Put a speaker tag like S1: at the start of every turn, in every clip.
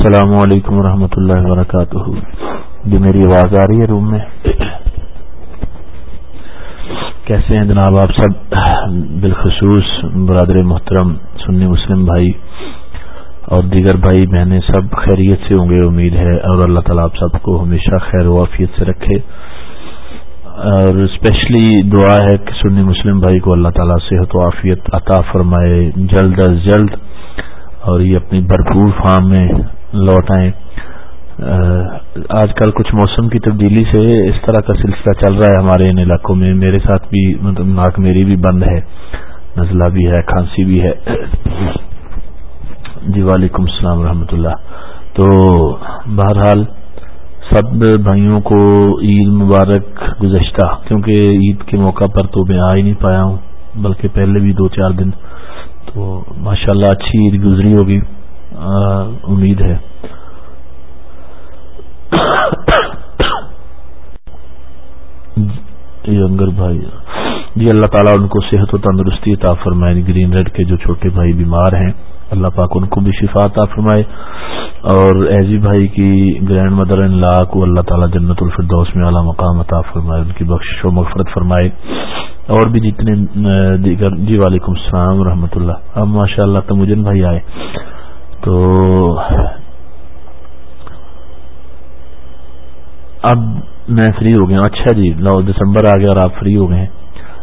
S1: السلام علیکم ورحمۃ اللہ وبرکاتہ۔ جی میری آواز آ رہی ہے روم میں؟ کیسے ہیں جناب آپ سب؟ بالخصوص برادر محترم، سنی مسلم بھائی اور دیگر بھائی بہنیں سب خیریت سے ہوں گے، امید ہے اور اللہ تعالیٰ آپ سب کو ہمیشہ خیر و وافیت سے رکھے۔ اور اسپیشلی دعا ہے کہ سنی مسلم بھائی کو اللہ تعالیٰ صحت و عافیت عطا فرمائے جلد از جلد اور یہ اپنی بھرپور فارم میں لوٹ آئیں۔ آج کل کچھ موسم کی تبدیلی سے اس طرح کا سلسلہ چل رہا ہے ہمارے ان علاقوں میں۔ میرے ساتھ بھی مطلب ناک میری بھی بند ہے، نزلہ بھی ہے، کھانسی بھی ہے۔ جی وعلیکم السلام ورحمۃ اللہ۔ تو بہرحال سب بھائیوں کو عید مبارک گزشتہ، کیونکہ عید کے موقع پر تو میں آ ہی نہیں پایا ہوں، بلکہ پہلے بھی دو چار دن۔ تو ماشاءاللہ اچھی عید گزری ہوگی۔ امید ہے۔ جی انگر بھائی جی اللہ تعالیٰ ان کو صحت و تندرستی عطا فرمائے۔ گرین ریڈ کے جو چھوٹے بھائی بیمار ہیں، اللہ پاک ان کو بھی شفا عطا فرمائے۔ اور ایزی بھائی کی گرینڈ مدر ان لا کو اللہ تعالیٰ جنت الفردوس میں اعلیٰ مقام عطا فرمائے۔ ان کی بخش و مغفرت فرمائے۔ اور بھی جتنے دیگر جی وعلیکم السلام و اللہ۔ اب ماشاء اللہ تمجن بھائی آئے۔ تو اب میں فری ہو گیا اچھا جی لو دسمبر آ گیا اور آپ فری ہو گئے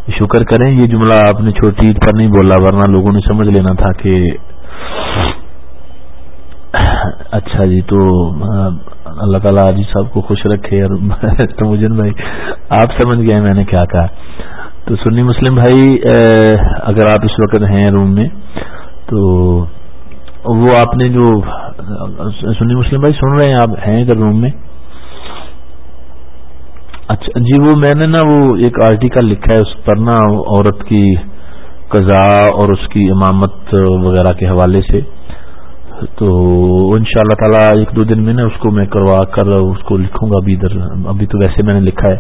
S1: شکر کریں، یہ جملہ آپ نے چھوٹی عید پر نہیں بولا، ورنہ لوگوں نے سمجھ لینا تھا کہ اچھا جی تو اللہ تعالیٰ جی سب کو خوش رکھے اور مجھے بھائی، آپ سمجھ گئے میں نے کیا کہا۔ تو سنی مسلم بھائی اگر آپ اس وقت ہیں روم میں، تو وہ آپ نے جو سنی مسلم بھائی سن رہے ہیں، آپ ہیں ادھر روم میں؟ اچھا جی وہ میں نے نا وہ ایک آرٹیکل لکھا ہے، اس پر نا عورت کی قضاء اور اس کی امامت وغیرہ کے حوالے سے۔ تو ان شاء اللہ تعالیٰ ایک دو دن میں نا اس کو میں کروا کر اس کو لکھوں گا ابھی ادھر۔ ابھی تو ویسے میں نے لکھا ہے،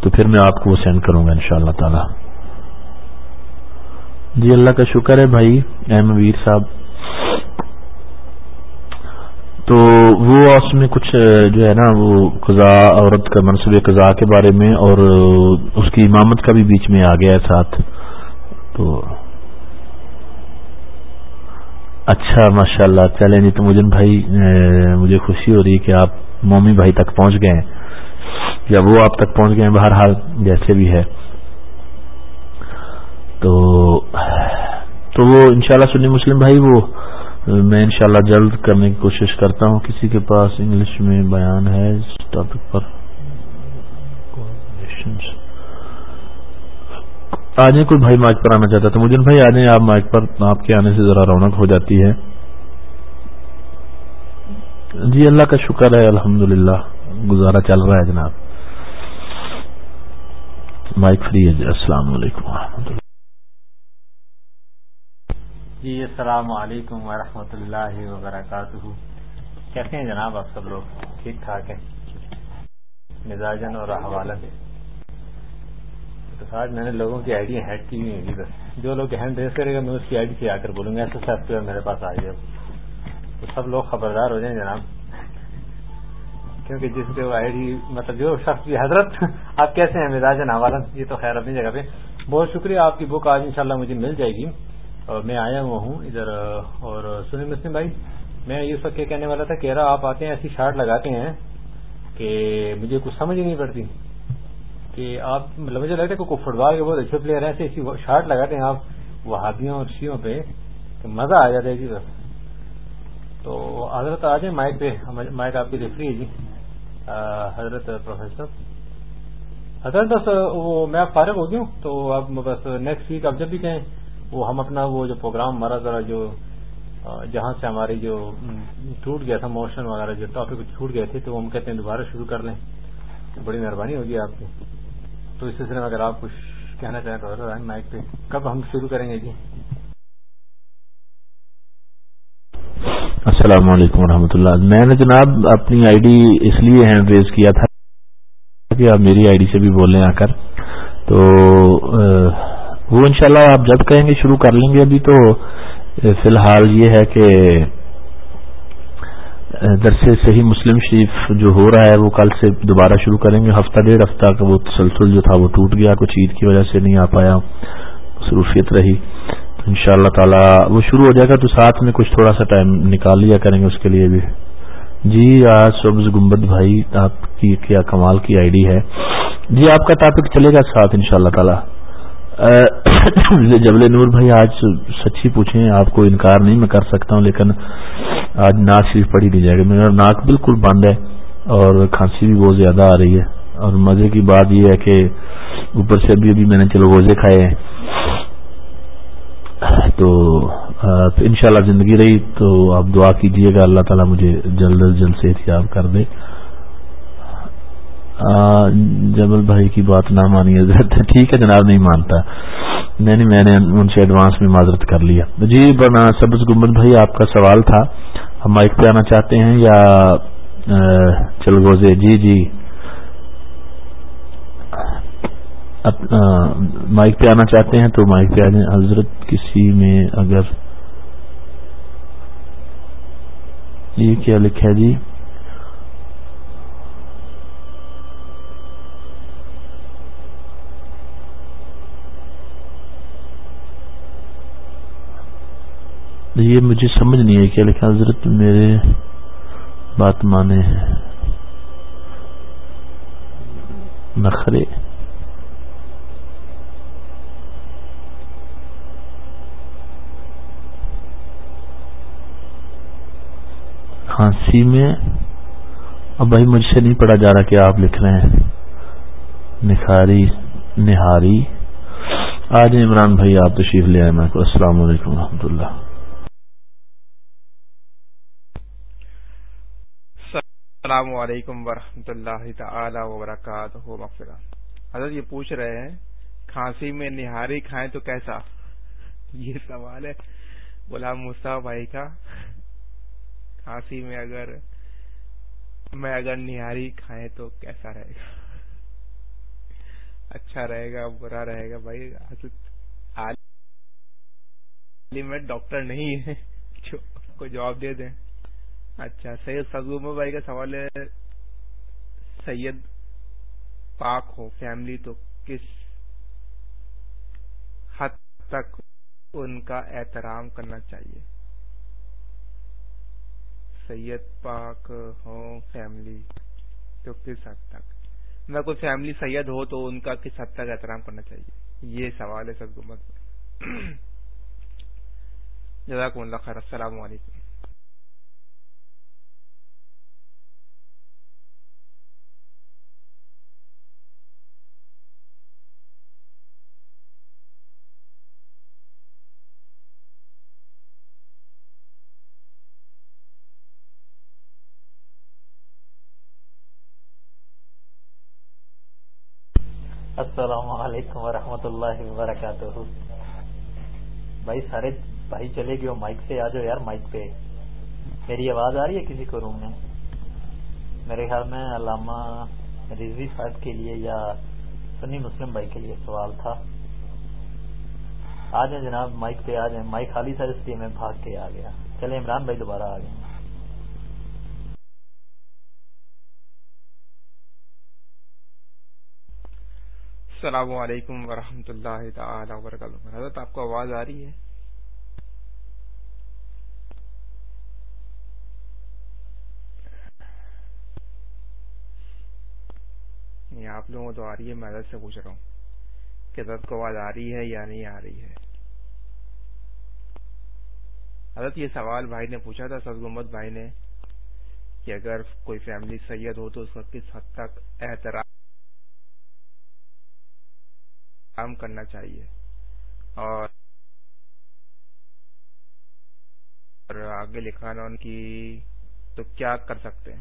S1: تو پھر میں آپ کو وہ سینڈ کروں گا ان شاء اللہ تعالی۔ جی اللہ کا شکر ہے بھائی احمد ویر صاحب۔ تو وہ اس میں کچھ جو ہے نا، وہ قضاء، عورت کا منصوب قضاء کے بارے میں اور اس کی امامت کا بھی بیچ میں آ گیا ہے ساتھ۔ تو اچھا ماشاء اللہ چلیں جی تو مجن بھائی مجھے خوشی ہو رہی ہے کہ آپ مومی بھائی تک پہنچ گئے ہیں۔ یا وہ آپ تک پہنچ گئے ہیں، بہرحال جیسے بھی ہے۔ تو تو وہ انشاءاللہ سنی مسلم بھائی، وہ میں انشاءاللہ جلد کرنے کی کوشش کرتا ہوں۔ کسی کے پاس انگلش میں بیان ہے اس ٹاپک پر۔ آ جائیں کوئی بھائی مائک پر آنا چاہتا تو مجھے بھائی آ جائیں آپ مائک پر آپ کے آنے سے ذرا رونق ہو جاتی ہے۔ جی اللہ کا شکر ہے الحمد گزارا چل رہا ہے جناب۔ مائک فری ہے۔ جی السلام علیکم و اللہ۔
S2: جی السلام علیکم ورحمۃ اللہ وبرکاتہ۔ کیسے ہیں جناب آپ سب لوگ؟ ٹھیک ٹھاک ہیں؟ مزاجن اور حوالت تو آج میں نے لوگوں کی آئی ڈی ہیڈ کی ہوئی جی بس۔ جو لوگ ہینڈ ریس کرے گا، میں اس کی آئی ڈی سے آ کر بولوں گا۔ ایسا سافٹ ویئر میرے پاس آ جائے۔ تو سب لوگ خبردار ہو جائیں جناب۔ کیونکہ جس کو آئی ڈی مطلب جو شخص کی حضرت، آپ کیسے ہیں؟ مزاجن حوالت یہ تو خیر اپنی جگہ پہ۔ بہت شکریہ، آپ کی بک آج انشاءاللہ مجھے مل جائے گی۔ میں آیا ہوا ہوں ادھر، اور سنی مسلم بھائی، میں یہ سب کیا کہنے والا تھا کہہ رہا آپ آتے ہیں ایسی شارٹ لگاتے ہیں کہ مجھے کچھ سمجھ ہی نہیں پڑتی کہ آپ مطلب مجھے لگتا ہے کہ فٹ بال کے بہت اچھے پلیئر ہیں، ایسے ایسی شارٹ لگاتے ہیں آپ وہابیوں اور شیوں پہ کہ مزہ آ جاتا ہے جی بس۔ تو حضرت، آ جائیں مائک پہ مائک آپ کی ریفری ہے جی۔ حضرت پروفیسر۔ حضرت بس وہ میں فارغ ہو گیا ہوں، تو اب بس نیکسٹ ویک اب جب بھی کہیں وہ ہم اپنا وہ جو پروگرام ہمارا ذرا جو جہاں سے ہماری جو ٹوٹ گیا تھا، موشن وغیرہ جو ٹاپک چھوٹ گئے تھے، تو ہم کہتے ہیں دوبارہ شروع کر لیں۔ بڑی مہربانی ہوگی آپ کی۔ تو اس سلسلے میں اگر آپ کچھ کہنا چاہیں تو مائک پہ۔ کب ہم شروع کریں گے جی؟
S1: السلام علیکم ورحمۃ اللہ۔ میں نے جناب اپنی آئی ڈی اس لیے ہینڈ ریز کیا تھا کہ آپ میری آئی ڈی سے بھی بولیں آ کر۔ تو وہ انشاءاللہ آپ جب کہیں گے شروع کر لیں گے ابھی تو فی الحال یہ ہے کہ درس صحیح مسلم شریف جو ہو رہا ہے وہ کل سے دوبارہ شروع کریں گے۔ ہفتہ ڈیڑھ ہفتہ کا وہ تسلسل جو تھا وہ ٹوٹ گیا، کچھ عید کی وجہ سے نہیں آ پایا، مصروفیت رہی۔ تو ان شاء اللہ تعالی وہ شروع ہو جائے گا تو ساتھ میں کچھ تھوڑا سا ٹائم نکال لیا کریں گے اس کے لیے بھی۔ جی آج سبز گمبد بھائی، آپ کی کیا کمال کی آئی ڈی ہے۔ جی آپ کا ٹاپک چلے گا ساتھ ان شاء اللہ تعالی۔ جبل نور بھائی، آج سچی پوچھیں، آپ کو انکار نہیں میں کر سکتا ہوں، لیکن آج ناک شریف پڑھی نہیں جائے گا میرا ناک بالکل بند ہے اور کھانسی بھی بہت زیادہ آ رہی ہے۔ اور مزے کی بات یہ ہے کہ اوپر سے ابھی ابھی میں نے چلو روزے کھائے ہیں۔ تو ان شاء اللہ زندگی رہی، تو آپ دعا کیجیے گا، اللہ تعالیٰ مجھے جلد از جلد سے احتیاط کر دے۔ جبل بھائی کی بات نہ مانی حضرت ٹھیک ہے جناب، نہیں مانتا۔ نہیں نہیں، میں نے ان سے ایڈوانس میں معذرت کر لیا۔ جی سبز گمبد بھائی، آپ کا سوال تھا۔ ہم مائک پہ آنا چاہتے ہیں یا چل گوزے؟ جی جی۔ مائک پہ آنا چاہتے ہیں تو مائک پہ آ جائیں۔ حضرت، کسی میں اگر یہ کیا لکھا ہے جی؟ یہ مجھے سمجھ نہیں ہے کیا لکھا حضرت میرے بات مانے نخرے کھانسی میں اب بھائی مجھ سے نہیں پڑھا جا رہا کہ آپ لکھ رہے ہیں۔ نکھاری، نہاری۔ آج عمران بھائی آپ تشریف لے آئے، میں السلام علیکم و رحمۃ اللہ۔
S3: السلام علیکم ورحمۃ اللہ تعالی وبرکاتہ حضرت یہ پوچھ رہے ہیں، کھانسی میں نہاری کھائیں تو کیسا؟ یہ سوال ہے غلام مصطفیٰ بھائی کا۔ کھانسی میں اگر میں اگر نہاری کھائیں تو کیسا رہے گا؟ اچھا رہے گا، برا رہے گا؟ بھائی میں ڈاکٹر نہیں ہے، جو کو جواب دے دیں۔ اچھا سید سزوم بھائی کا سوال ہے، سید پاک ہو، فیملی، تو کس حد تک ان کا احترام کرنا چاہیے؟ سید پاک ہو فیملی، تو کس حد تک؟ نہ کوئی فیملی سید ہو تو ان کا کس حد تک احترام کرنا چاہیے؟ یہ سوال ہے سد جزاکم اللہ خیر، السلام علیکم۔
S2: السلام علیکم ورحمۃ اللہ وبرکاتہ۔ بھائی، سارے بھائی چلے گئے مائک سے آ جاؤ یار مائک پہ۔ میری آواز آ رہی ہے کسی کو روم میں؟ میرے خیال میں علامہ رضوی صاحب کے لیے یا سنی مسلم بھائی کے لیے سوال تھا۔ آ جائیں جناب، مائک پہ آ جائیں۔ مائک خالی تھا اس لیے میں بھاگ کے آ گیا۔ چلے عمران بھائی دوبارہ آ گئے۔
S3: السلام علیکم ورحمۃ اللہ تعالی وبرکاتہ۔ حضرت، آپ کو آواز آ رہی ہے؟ آپ لوگوں کو تو آ رہی ہے، میں حضرت سے پوچھ رہا ہوں کہ حضرت کو آواز آ رہی ہے یا نہیں آ رہی ہے؟ حضرت، یہ سوال بھائی نے پوچھا تھا سد محمد بھائی نے کہ اگر کوئی فیملی سید ہو تو اس کا کس حد تک احترام کام کرنا چاہیے۔ اور آگے لکھانا ان کی تو کیا کر سکتے ہیں؟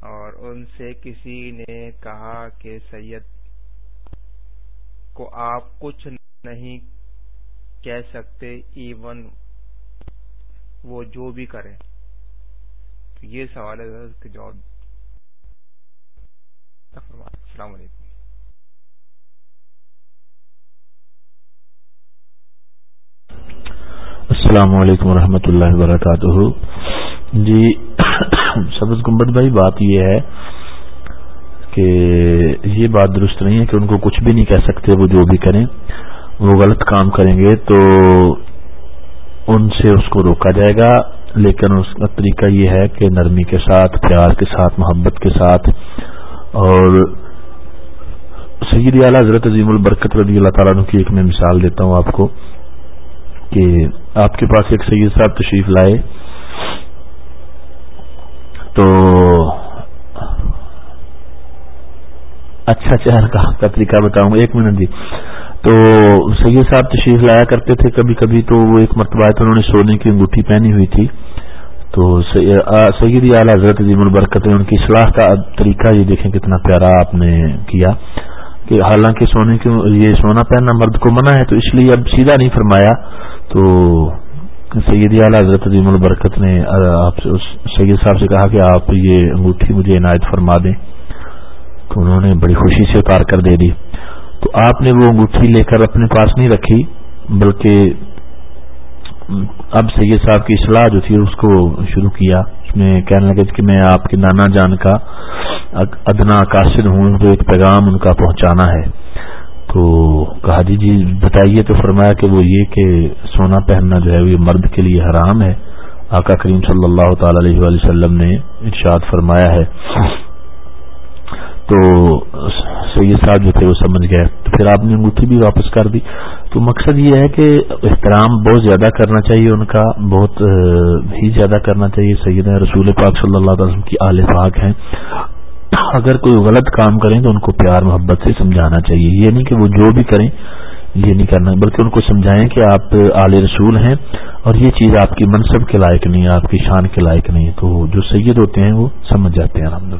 S3: اور ان سے کسی نے کہا کہ سید کو آپ کچھ نہیں کہہ سکتے، ایون وہ جو بھی کریں۔ یہ سوال ہے جواب السلام علیکم۔
S1: السلام علیکم ورحمۃ اللہ وبرکاتہ۔ جی سبز گمبد بھائی، بات یہ ہے کہ یہ بات درست نہیں ہے کہ ان کو کچھ بھی نہیں کہہ سکتے، وہ جو بھی کریں، وہ غلط کام کریں گے تو ان سے اس کو روکا جائے گا۔ لیکن اس کا طریقہ یہ ہے کہ نرمی کے ساتھ، پیار کے ساتھ، محبت کے ساتھ۔ اور سید اعلیٰ حضرت عظیم البرکت رضی اللہ تعالیٰ کی ایک میں مثال دیتا ہوں آپ کو۔ کہ آپ کے پاس ایک سید صاحب تشریف لائے۔ تو اچھا چہر کا طریقہ بتاؤں گا۔ ایک منٹ جی۔ تو سید صاحب تشریف لایا کرتے تھے کبھی کبھی تو وہ ایک مرتبہ تو انہوں نے سونے کی انگوٹھی پہنی ہوئی تھی۔ تو سید اعلی حضرت عظیم البرکت ان کی اصلاح کا طریقہ یہ دیکھیں کتنا پیارا آپ نے کیا کہ حالانکہ سونے کی یہ سونا پہننا مرد کو منع ہے تو اس لیے اب سیدھا نہیں فرمایا۔ تو سید اعلیٰ حضرت عظیم البرکت نے آپ سے سید صاحب سے کہا کہ آپ یہ انگوٹھی مجھے عنایت فرما دیں تو انہوں نے بڑی خوشی سے اتار کر دے دی۔ تو آپ نے وہ انگوٹھی لے کر اپنے پاس نہیں رکھی، بلکہ اب سید صاحب کی اصلاح جو تھی اس کو شروع کیا۔ اس میں کہنے لگے کہ میں آپ کے نانا جان کا ادنا قاصد ہوں تو ایک پیغام ان کا پہنچانا ہے۔ تو کہا جی جی بتائیے تو فرمایا کہ وہ یہ کہ سونا پہننا جو ہے وہ مرد کے لیے حرام ہے۔ آقا کریم صلی اللہ تعالی علیہ وسلم نے ارشاد فرمایا ہے۔ تو سید صاحب جو تھے وہ سمجھ گئے۔ تو پھر آپ نے انگوٹھی بھی واپس کر دی۔ تو مقصد یہ ہے کہ احترام بہت زیادہ کرنا چاہیے ان کا، بہت ہی زیادہ کرنا چاہیے۔ سید رسول پاک صلی اللہ علیہ وسلم کی آل پاک ہیں۔ اگر کوئی غلط کام کریں تو ان کو پیار محبت سے سمجھانا چاہیے۔ یہ نہیں کہ وہ جو بھی کریں، یہ نہیں کرنا، بلکہ ان کو سمجھائیں کہ آپ آل رسول ہیں اور یہ چیز آپ کی منصب کے لائق نہیں ہے آپ کی شان کے لائق نہیں۔ ہے تو جو سید ہوتے ہیں وہ سمجھ جاتے ہیں الحمد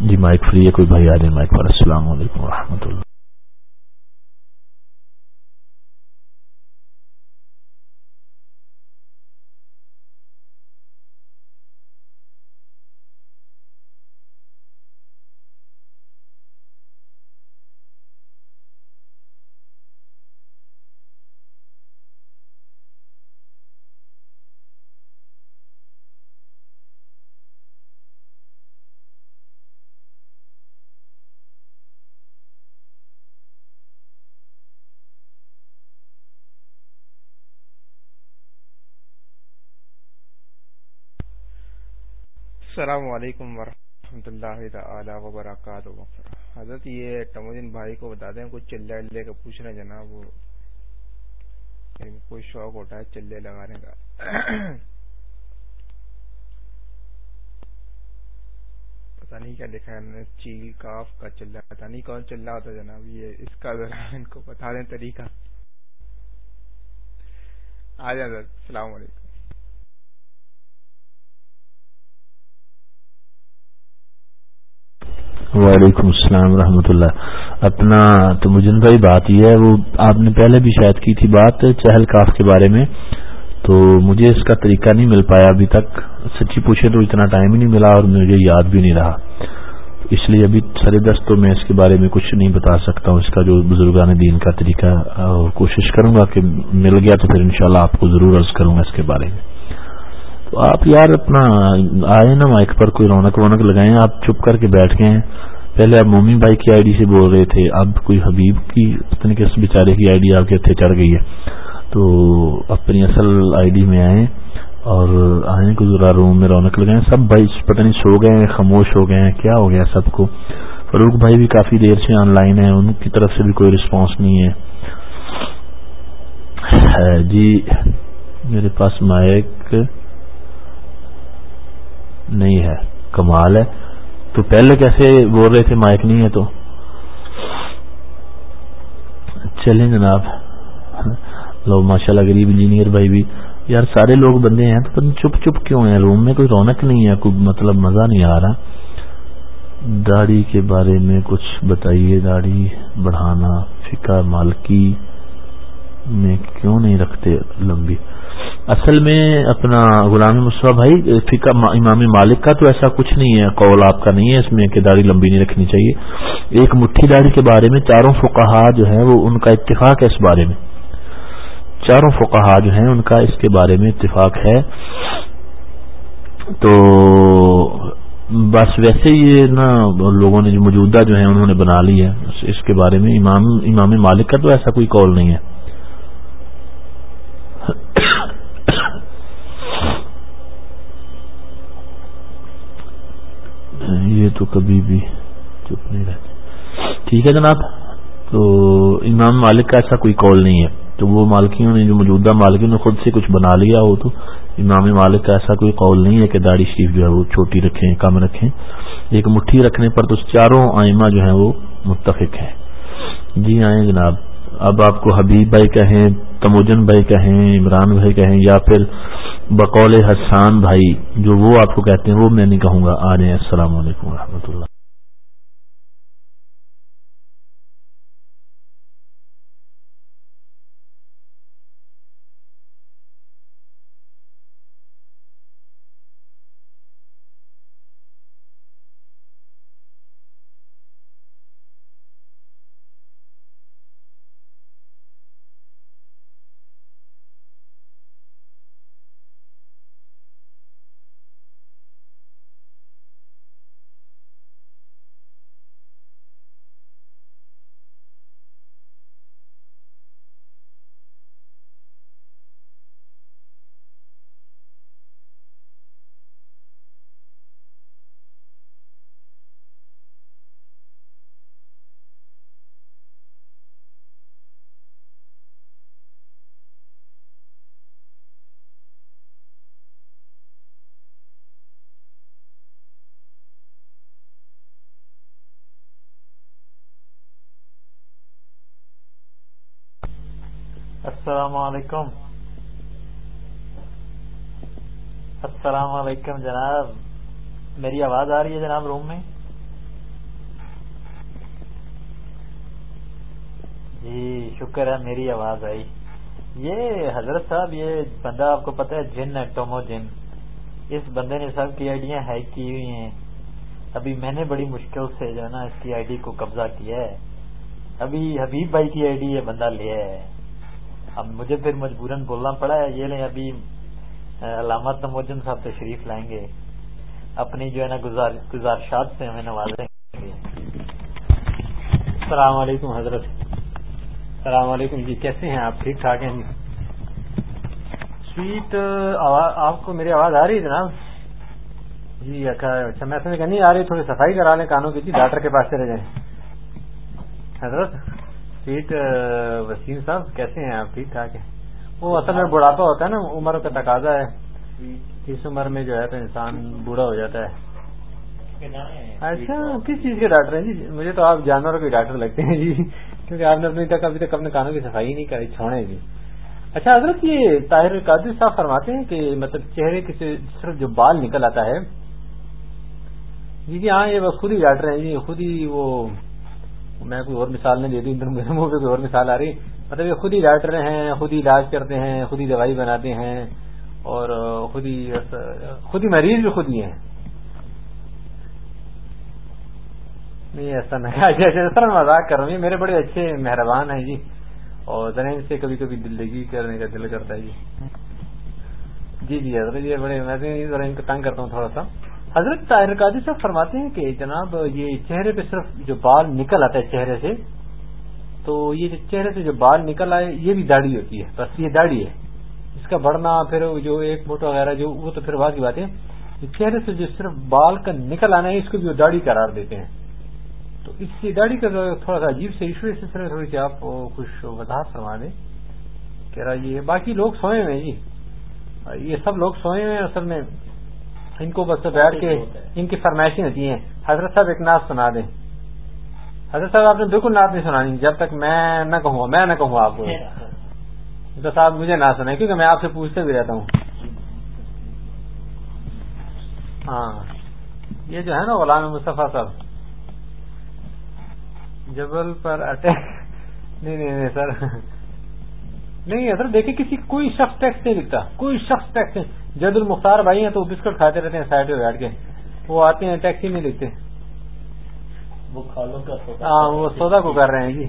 S1: جی مائک فری ہے، کوئی بھائی آ جائے مائک پر، السلام علیکم و اللہ۔
S3: السلام علیکم ورحمۃ اللہ تعالی وبرکاتہ۔ حضرت یہ ٹمودین بھائی کو بتا دیں، کچھ چلے لے کا پوچھنا جناب۔ وہ کوئی شوق ہوتا ہے چلے لگانے کا۔ پتا نہیں کیا لکھا ہے چیل، کاف کا چلا پتا نہیں کون چل رہا ہوتا جناب، یہ اس کا ذرا ان کو بتا دیں طریقہ۔ آ جائیں السلام علیکم۔
S1: وعلیکم السلام ورحمۃ اللہ۔ اپنا تو مجن بھائی بات یہ ہے، وہ آپ نے پہلے بھی شاید کی تھی بات چہل کاف کے بارے میں، تو مجھے اس کا طریقہ نہیں مل پایا ابھی تک۔ سچی پوچھے تو اتنا ٹائم ہی نہیں ملا اور مجھے یاد بھی نہیں رہا۔ اس لیے ابھی سر دست تو میں اس کے بارے میں کچھ نہیں بتا سکتا ہوں۔ اس کا جو بزرگان دین کا طریقہ کوشش کروں گا کہ مل گیا تو پھر انشاءاللہ آپ کو ضرور عرض کروں گا اس کے بارے میں۔ تو آپ یار اپنا آئے نا مائک پر کوئی رونق وونق لگائیں۔ آپ چپ کر کے بیٹھ گئے۔ ہیں پہلے آپ مومی بھائی کی آئی ڈی سے بول رہے تھے۔ اب کوئی حبیب کی پتہ کس بیچارے کی آئی ڈی آپ کے اتنے چڑھ گئی ہے۔ تو اپنی اصل آئی ڈی میں آئیں اور آئیں کو ذرا روم میں رونق لگائیں۔ سب بھائی پتہ نہیں سو گئے ہیں، خاموش ہو گئے ہیں۔ کیا ہو گیا سب کو؟ فاروق بھائی بھی کافی دیر سے آن لائن ہیں۔ ان کی طرف سے بھی کوئی رسپانس نہیں ہے۔ جی میرے پاس مائک نہیں ہے، کمال ہے۔ تو پہلے کیسے بول رہے تھے؟ مائک نہیں ہے تو۔ چلیں جناب۔ لو ماشاء اللہ غریب انجینئر بھائی بھی۔ یار، سارے لوگ بندے ہیں تو چپ چپ کیوں ہیں؟ روم میں کوئی رونق نہیں ہے، کوئی مطلب مزہ نہیں آ رہا۔ داڑھی کے بارے میں کچھ بتائیے، داڑھی بڑھانا فکا مالکی۔ میں کیوں نہیں رکھتے لمبی؟ اصل میں اپنا غلام مصطفیٰ بھائی فکا امام مالک کا تو ایسا کچھ نہیں ہے، قول آپ کا نہیں ہے، اس میں کہ داڑھی لمبی نہیں رکھنی چاہیے۔ ایک مٹھی داڑھی کے بارے میں چاروں فقہا جو ہے وہ ان کا اتفاق ہے اس بارے میں۔ چاروں فقہا جو ہیں ان کا اس کے بارے میں اتفاق ہے۔ تو بس ویسے ہی نا لوگوں نے جو موجودہ جو ہیں انہوں نے بنا لی ہے، اس کے بارے میں امام امام مالک کا تو ایسا کوئی کال نہیں ہے۔ یہ تو کبھی بھی چپ نہیں رہتے ٹھیک ہے جناب، تو امام مالک کا ایسا کوئی کال نہیں ہے۔ تو وہ مالکیوں نے جو موجودہ مالکیوں نے خود سے کچھ بنا لیا ہو تو امام مالک کا ایسا کوئی قول نہیں ہے کہ داڑھی شریف جو ہے وہ چھوٹی رکھیں، کم رکھیں۔ ایک مٹھی رکھنے پر تو چاروں آئمہ جو ہیں وہ متفق ہیں۔ جی آئیں جناب۔ اب آپ کو حبیب بھائی کہیں تموجن بھائی کہیں، عمران بھائی کہیں، یا پھر بقول حسان بھائی، جو وہ آپ کو کہتے ہیں، وہ میں نہیں کہوں گا۔ آ رہے ہیں، السلام علیکم و اللہ
S2: السلام علیکم۔ السلام علیکم جناب۔ میری آواز آ رہی ہے جناب روم میں؟ جی شکر ہے، میری آواز آئی۔ یہ حضرت صاحب، یہ بندہ آپ کو پتا ہے، جن ہے ٹومو جن اس بندے نے سب کی آئیڈیاں ہیک کی ہوئی ہیں۔ ابھی میں نے بڑی مشکل سے جو ہے نا، اس کی آئی ڈی کو قبضہ کیا ہے۔ ابھی حبیب بھائی کی آئی ڈی یہ بندہ لیا ہے۔ اب مجھے پھر مجبوراً بولنا پڑا ہے یہ نہیں ابھی علامت نموجن صاحب تشریف لائیں گے۔ اپنی جو ہے نا گزارشات سے ہمیں نوازیں گے۔ السلام علیکم حضرت۔ السلام علیکم جی کیسے ہیں آپ؟ ٹھیک ٹھاک ہیں جی؟ سویٹ آپ کو میری آواز آ رہی ہے جناب؟ جی اچھا اچھا میں سمجھ نہیں آ رہی تھوڑی صفائی کرا لیں کانوں کی جی ڈاکٹر کے پاس چلے جائیں۔ حضرت؟ سیٹ وسیم صاحب کیسے ہیں آپ ٹھیک ٹھاک ہیں وہ اصل میں بڑھاپا ہوتا ہے نا عمر کا تقاضا ہے۔ اس عمر میں جو ہے تو انسان بوڑھا ہو جاتا ہے۔ اچھا کس چیز کے ڈاکٹر ہیں جی؟ مجھے تو آپ جانوروں کے ڈاکٹر لگتے ہیں جی۔ کیونکہ آپ نے اپنی تک ابھی تک اپنے کانوں کی صفائی نہیں کری چھوڑے جی اچھا حضرت یہ طاہر قادر صاحب فرماتے ہیں کہ مطلب چہرے کے صرف جو بال نکل آتا ہے۔ جی جی ہاں یہ خود ہی ڈاکٹر ہیں جی خود ہی وہ میں کوئی اور مثال نہیں دے دوں میرے منہ پہ کوئی اور مثال آ رہی۔ مطلب یہ خود ہی ڈاکٹر ہیں، خود ہی علاج کرتے ہیں، خود ہی دوائی بناتے ہیں اور خود ہی خود ہی مریض بھی خود ہی ہیں۔ نہیں، ایسا میں سر مذاق کر رہا ہوں میرے بڑے اچھے مہربان ہیں جی۔ اور ذرا ان سے کبھی کبھی دلدگی کرنے کا دل کرتا ہے جی۔ جی جی حضرت جی، یہ بڑے، میں ذرا ان کو تنگ کرتا ہوں تھوڑا سا۔ حضرت طاہر قادی صاحب فرماتے ہیں کہ جناب یہ چہرے پہ صرف جو بال نکل آتا ہے چہرے سے، تو یہ چہرے سے جو بال نکل آئے، یہ بھی داڑھی ہوتی ہے، بس یہ داڑھی ہے۔ اس کا بڑھنا، پھر جو ایک فوٹو وغیرہ جو، وہ تو پھر بعد کی بات ہے چہرے سے جو صرف بال کا نکل آنا ہے، اس کو بھی وہ داڑھی قرار دیتے ہیں۔ تو اس کی داڑھی کا تھوڑا سا عجیب سے ایشو اس طرح تھوڑی سی آپ کچھ وضاحت فرما دیں۔ کہہ رہا یہ، باقی لوگ سوئے ہوئے ہیں جی۔ یہ سب لوگ سوئے ہوئے ہیں، اصل میں ان کو بس بیٹھ کے ان کی فرمائشیں ہوتی ہیں۔ حضرت صاحب ایک نعت سنا دیں۔ حضرت صاحب، آپ نے بالکل نعت نہیں سنانی۔ جب تک میں نہ کہوں میں نہ کہوں آپ کو۔ تو صاحب، مجھے نہ سنیں کیونکہ میں آپ سے پوچھتے بھی رہتا ہوں۔ ہاں۔ یہ جو ہے نا غلام مصطفیٰ صاحب، جبل پر اٹیک نہیں نہیں سر۔ نہیں، حضرت دیکھیں کسی، کوئی شخص ٹیکس نہیں لکھتا۔ کوئی شخص ٹیکس نہیں۔ جد المختار بھائی ہیں تو بسکٹ کھاتے رہتے ہیں سائڈ پہ بیٹھ کے وہ آتے ہیں ٹیکسی نہیں لکھتے ہاں وہ سودا کو کر رہے ہیں جی۔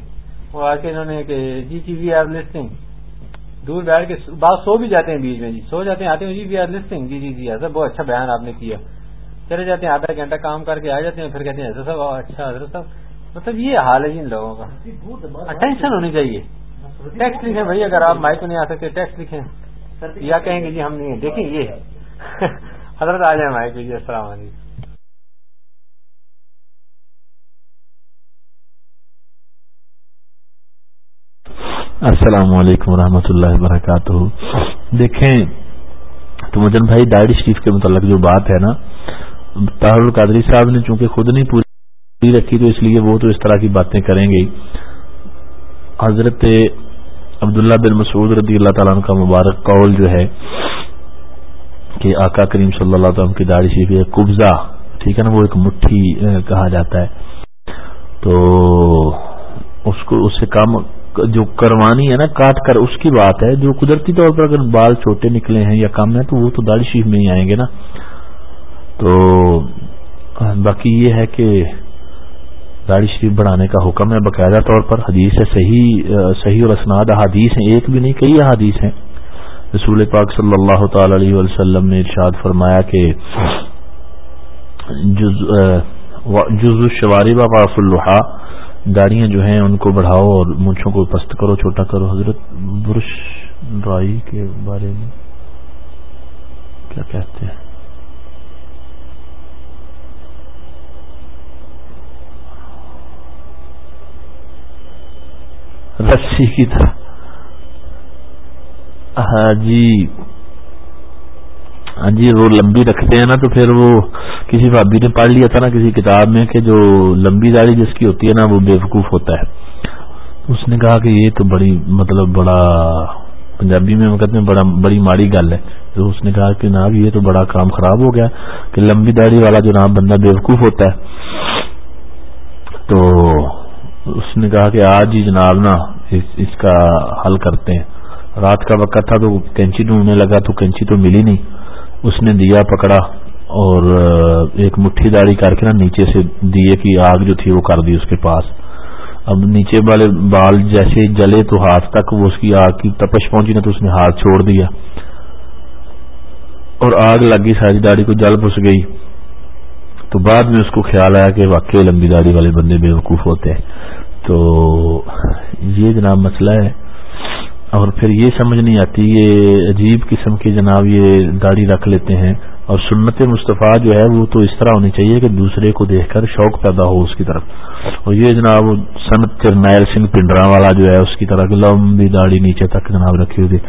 S2: وہ آ کے انہوں نے کہ جی ٹی وی آر لسٹنگ۔ دور بیٹھ کے بات سو بھی جاتے ہیں بیچ میں جی۔ سو جاتے ہیں آتے ہیں جی وی آر لسنگ جی جی جی حضرت بہت اچھا بیان آپ نے کیا۔ چلے جاتے ہیں آدھا گھنٹہ کام کر کے آ جاتے ہیں پھر کہتے ہیں حضرت صاحب اچھا حضرت صاحب۔ مطلب یہ حال ہے جی ان لوگوں کا۔ ٹینشن ہونی چاہیے۔ ٹیکسٹ لکھیں بھائی اگر آپ مائک نہیں آ سکتے ٹیکسٹ لکھیں۔ یا کہیں گے جی ہم نہیں دیکھیں یہ۔ حضرت آ جائیں مائک جی السلام علیکم۔
S1: السلام علیکم ورحمۃ اللہ وبرکاتہ۔ دیکھیں تو مجن بھائی ڈائری شریف کے متعلق جو بات ہے نا طاہر القادری صاحب نے چونکہ خود نہیں پوری رکھی تو اس لیے وہ تو اس طرح کی باتیں کریں گے۔ حضرت عبداللہ بن مسعود رضی اللہ تعالیٰ عنہ کا مبارک قول جو ہے کہ آقا کریم صلی اللہ تعالیٰ کی داڑھی شریف قبضہ، ٹھیک ہے نا، وہ ایک مٹھی کہا جاتا ہے۔ تو اس کو، اس سے کام جو کروانی ہے نا، کاٹ کر اس کی بات ہے۔ جو قدرتی طور پر اگر بال چھوٹے نکلے ہیں یا کم ہے تو وہ تو داڑھی شیف میں ہی آئیں گے نا۔ تو باقی یہ ہے کہ داڑھی شریف بڑھانے کا حکم ہے باقاعدہ طور پر حدیث ہے، صحیح صحیح اور اسناد حدیث ہیں، ایک بھی نہیں، کئی احادیث ہیں۔ رسول پاک صلی اللہ تعالی علیہ وسلم نے ارشاد فرمایا کہ جز الشواری بابا الحا داڑیاں جو ہیں ان کو بڑھاؤ اور مونچھوں کو پست کرو، چھوٹا کرو۔ حضرت برش رائی کے بارے میں کیا کہتے ہیں؟ رسی کی طرح۔ ہاں جی۔ ہاں جی وہ لمبی رکھتے ہیں نا تو پھر وہ کسی بھابی نے پڑھ لیا تھا نا کسی کتاب میں کہ جو لمبی داڑھی جس کی ہوتی ہے نا وہ بیوقوف ہوتا ہے۔ اس نے کہا کہ یہ تو بڑی مطلب بڑا پنجابی میں کہتے ہیں بڑا بڑی ماڑی گل ہے۔ تو اس نے کہا کہ جناب یہ تو بڑا کام خراب ہو گیا کہ لمبی داڑھی والا جو نام بندہ بیوقوف ہوتا ہے تو اس نے کہا کہ آج ہی جناب نا اس کا حل کرتے ہیں۔ رات کا وقت تھا تو کینچی ڈھونڈنے لگا تو کینچی تو ملی نہیں۔ اس نے دیا پکڑا اور ایک مٹھی داڑھی کر کے نا نیچے سے دیے کی آگ جو تھی وہ کر دی اس کے پاس۔ اب نیچے والے بال جیسے جلے تو ہاتھ تک وہ اس کی آگ کی تپش پہنچی نا تو اس نے ہاتھ چھوڑ دیا۔ اور آگ لگی، ساری داڑھی کو جل پس گئی۔ تو بعد میں اس کو خیال آیا کہ واقعی لمبی داڑھی والے بندے بے وقوف ہوتے ہیں۔ تو یہ جناب مسئلہ ہے اور پھر یہ سمجھ نہیں آتی، یہ عجیب قسم کی جناب یہ داڑھی رکھ لیتے ہیں اور سنت مصطفیٰ جو ہے وہ تو اس طرح ہونی چاہیے کہ دوسرے کو دیکھ کر شوق پیدا ہو اس کی طرف۔ اور یہ جناب سنت کرنائل سنگھ پنڈرا والا جو ہے اس کی طرح لمبی داڑھی نیچے تک جناب رکھی ہوئی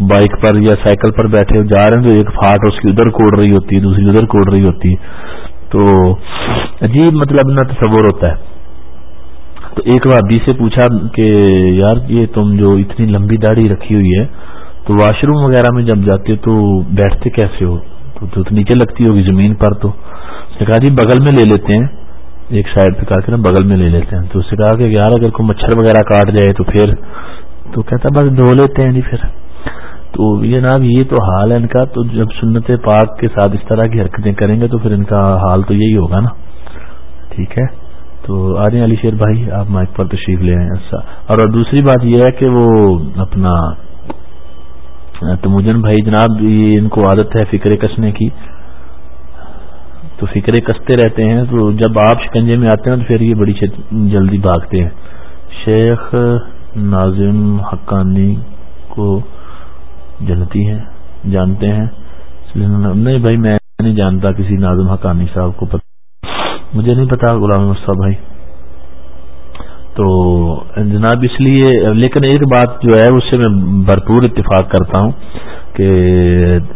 S1: بائک پر یا سائیکل پر بیٹھے جا رہے ہیں تو ایک فاٹ اس کی ادھر کوڑ رہی ہوتی ہے دوسری ادھر کوڑ رہی ہوتی۔ ہے تو عجیب مطلب نہ تصور ہوتا ہے۔ تو ایک بھابھی سے پوچھا کہ یار یہ تم جو اتنی لمبی داڑھی رکھی ہوئی ہے، تو واش روم وغیرہ میں جب جاتے تو بیٹھتے کیسے ہو؟ تو تو نیچے لگتی ہوگی زمین پر تو۔ اس نے کہا جی بغل میں لے لیتے ہیں۔ ایک سائڈ پہ کر کے نا، بغل میں لے لیتے ہیں۔ تو اس سے کہا کہ یار اگر کوئی مچھر وغیرہ کاٹ جائے تو پھر۔ تو کہتا بس دھو لیتے ہیں جی پھر۔ تو یہ جناب یہ تو حال ہے ان کا۔ تو جب سنت پاک کے ساتھ اس طرح کی حرکتیں کریں گے تو پھر ان کا حال تو یہی ہوگا نا۔ ٹھیک ہے؟ تو آ رہے ہیں علی شیر بھائی، آپ مائک پر تشریف لے ہیں اچھا۔ اور دوسری بات یہ ہے کہ وہ اپنا، تو بھائی جناب ان کو عادت ہے فکرے کسنے کی۔ تو فکرے کستے رہتے ہیں، تو جب آپ شکنجے میں آتے ہیں تو پھر یہ بڑی جلدی بھاگتے ہیں۔ شیخ ناظم حقانی کو جنتی ہیں، جانتے ہیں۔ نہیں بھائی، میں نہیں جانتا کسی ناظم حقانی صاحب کو پتہ مجھے نہیں پتا غلام مصطفیٰ بھائی۔ تو جناب اس لیے لیکن ایک بات جو ہے اس سے میں بھرپور اتفاق کرتا ہوں کہ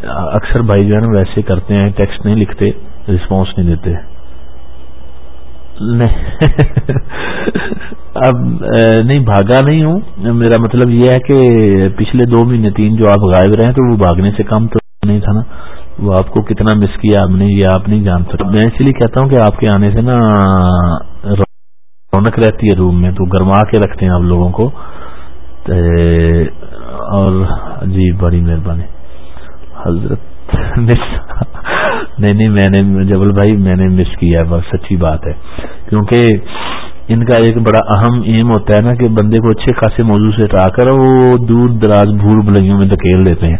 S1: اکثر بھائی جو ہے نا ویسے کرتے ہیں، ٹیکسٹ نہیں لکھتے، رسپانس نہیں دیتے۔ اب نہیں، بھاگا نہیں ہوں۔ میرا مطلب یہ ہے کہ پچھلے دو مہینے تین جو آپ غائب رہے تو وہ بھاگنے سے کم تو نہیں تھا نا۔ وہ آپ کو کتنا مس کیا آپ نے یہ آپ نہیں جان سکتے میں اسی لیے کہتا ہوں کہ آپ کے آنے سے نا رونق رہتی ہے روم میں، تو گرما کے رکھتے ہیں آپ لوگوں کو۔ اور جی بڑی مہربانی۔ حضرت مس نہیں نہیں، میں نے جبل بھائی، میں نے مس کیا ہے، بس سچی بات ہے۔ کیونکہ ان کا ایک بڑا اہم ایم ہوتا ہے نا کہ بندے کو اچھے خاصے موضوع سے ہٹا کر وہ دور دراز بھول بلائیوں میں دھکیل دیتے ہیں۔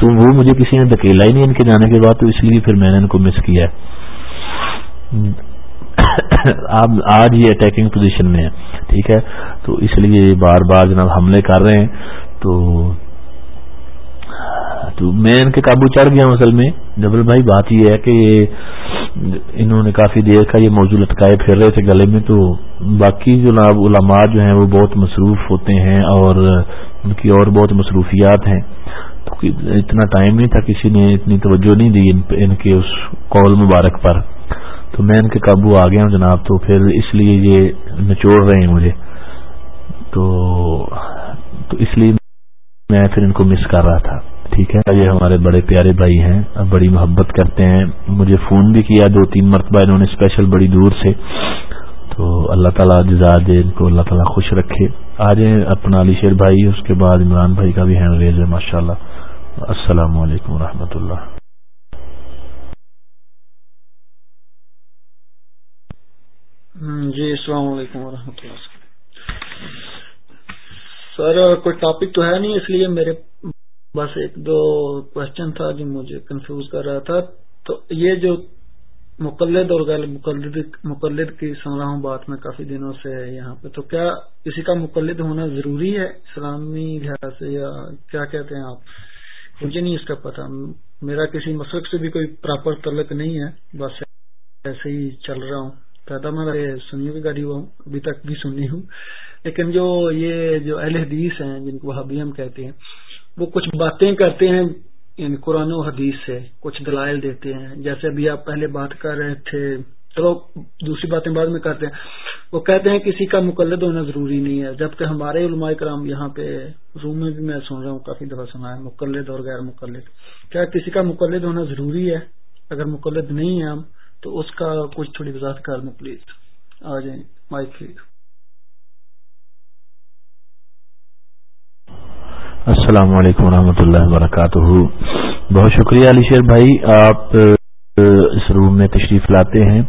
S1: تو وہ مجھے کسی نے دھکیلا ہی نہیں ان کے جانے کے بعد، تو اس لیے پھر میں نے ان کو مس کیا ہے۔ آپ آج یہ اٹیکنگ پوزیشن میں ہے ٹھیک ہے؟ تو اس لیے بار بار جناب حملے کر رہے ہیں۔ تو تو میں ان کے قابو چڑھ گیا اصل میں۔ جبل بھائی، بات یہ ہے کہ انہوں نے کافی دیر کا یہ موضوع لٹکائے پھر رہے تھے گلے میں۔ تو باقی جو علماء جو ہیں، وہ بہت مصروف ہوتے ہیں اور ان کی اور بہت مصروفیات ہیں۔ اتنا ٹائم نہیں تھا، کسی نے اتنی توجہ نہیں دی ان کے اس قول مبارک پر۔ تو میں ان کے قابو آ گیا ہوں جناب، تو پھر اس لیے یہ نچوڑ رہے ہیں مجھے۔ تو تو اس لیے میں پھر ان کو مس کر رہا تھا۔ ٹھیک ہے؟ یہ ہمارے بڑے پیارے بھائی ہیں بڑی محبت کرتے ہیں۔ مجھے فون بھی کیا دو تین مرتبہ انہوں نے اسپیشل بڑی دور سے۔ تو اللہ تعالیٰ جزا دے ان کو، اللہ تعالیٰ خوش رکھے۔ آ جائیں اپنا علی شیر بھائی، اس کے بعد عمران بھائی کا بھی ہینڈ ریز ہے ماشاء اللہ السلام علیکم و اللہ۔
S4: جی السلام علیکم ورحمۃ اللہ۔ سر، کوئی ٹاپک تو ہے نہیں، اس لیے میرے بس ایک دو کوشچن تھا جو مجھے کنفیوز کر رہا تھا۔ تو یہ جو مقلد اور غیر مقلد مقلد کی سن رہا ہوں، بات میں کافی دنوں سے یہاں پہ۔ تو کیا کسی کا مقلد ہونا ضروری ہے؟ اسلامی لحاظ سے یا کیا کہتے ہیں آپ؟ مجھے نہیں اس کا پتا۔ میرا کسی مسلک سے بھی کوئی پراپر تعلق نہیں ہے، بس ایسے ہی چل رہا ہوں۔ پیدا میں سنی ہوئی گاڑی ہوں ابھی تک بھی سنی ہوں۔ لیکن جو یہ جو اہل حدیث ہیں، جن کو حبی ہم کہتے ہیں، وہ کچھ باتیں کرتے ہیں یعنی قرآن و حدیث سے کچھ دلائل دیتے ہیں۔ جیسے ابھی آپ پہلے بات کر رہے تھے چلو، دوسری باتیں بعد میں کرتے ہیں۔ وہ کہتے ہیں کسی کا مقلد ہونا ضروری نہیں ہے۔ جبکہ ہمارے علماء کرام یہاں پہ روم میں بھی میں سن رہا ہوں، کافی دفعہ سنا ہے، مقلد اور غیر مقلد۔ کیا کسی کا مقلد ہونا ضروری ہے؟ اگر مقلد نہیں ہے ہم، تو اس کا کچھ تھوڑی وضاحت کر دیں، پلیز۔ آ جائیں، مائک پلیز
S1: السلام علیکم ورحمۃ اللہ وبرکاتہ۔ بہت شکریہ علی شیر بھائی، آپ اس روم میں تشریف لاتے ہیں۔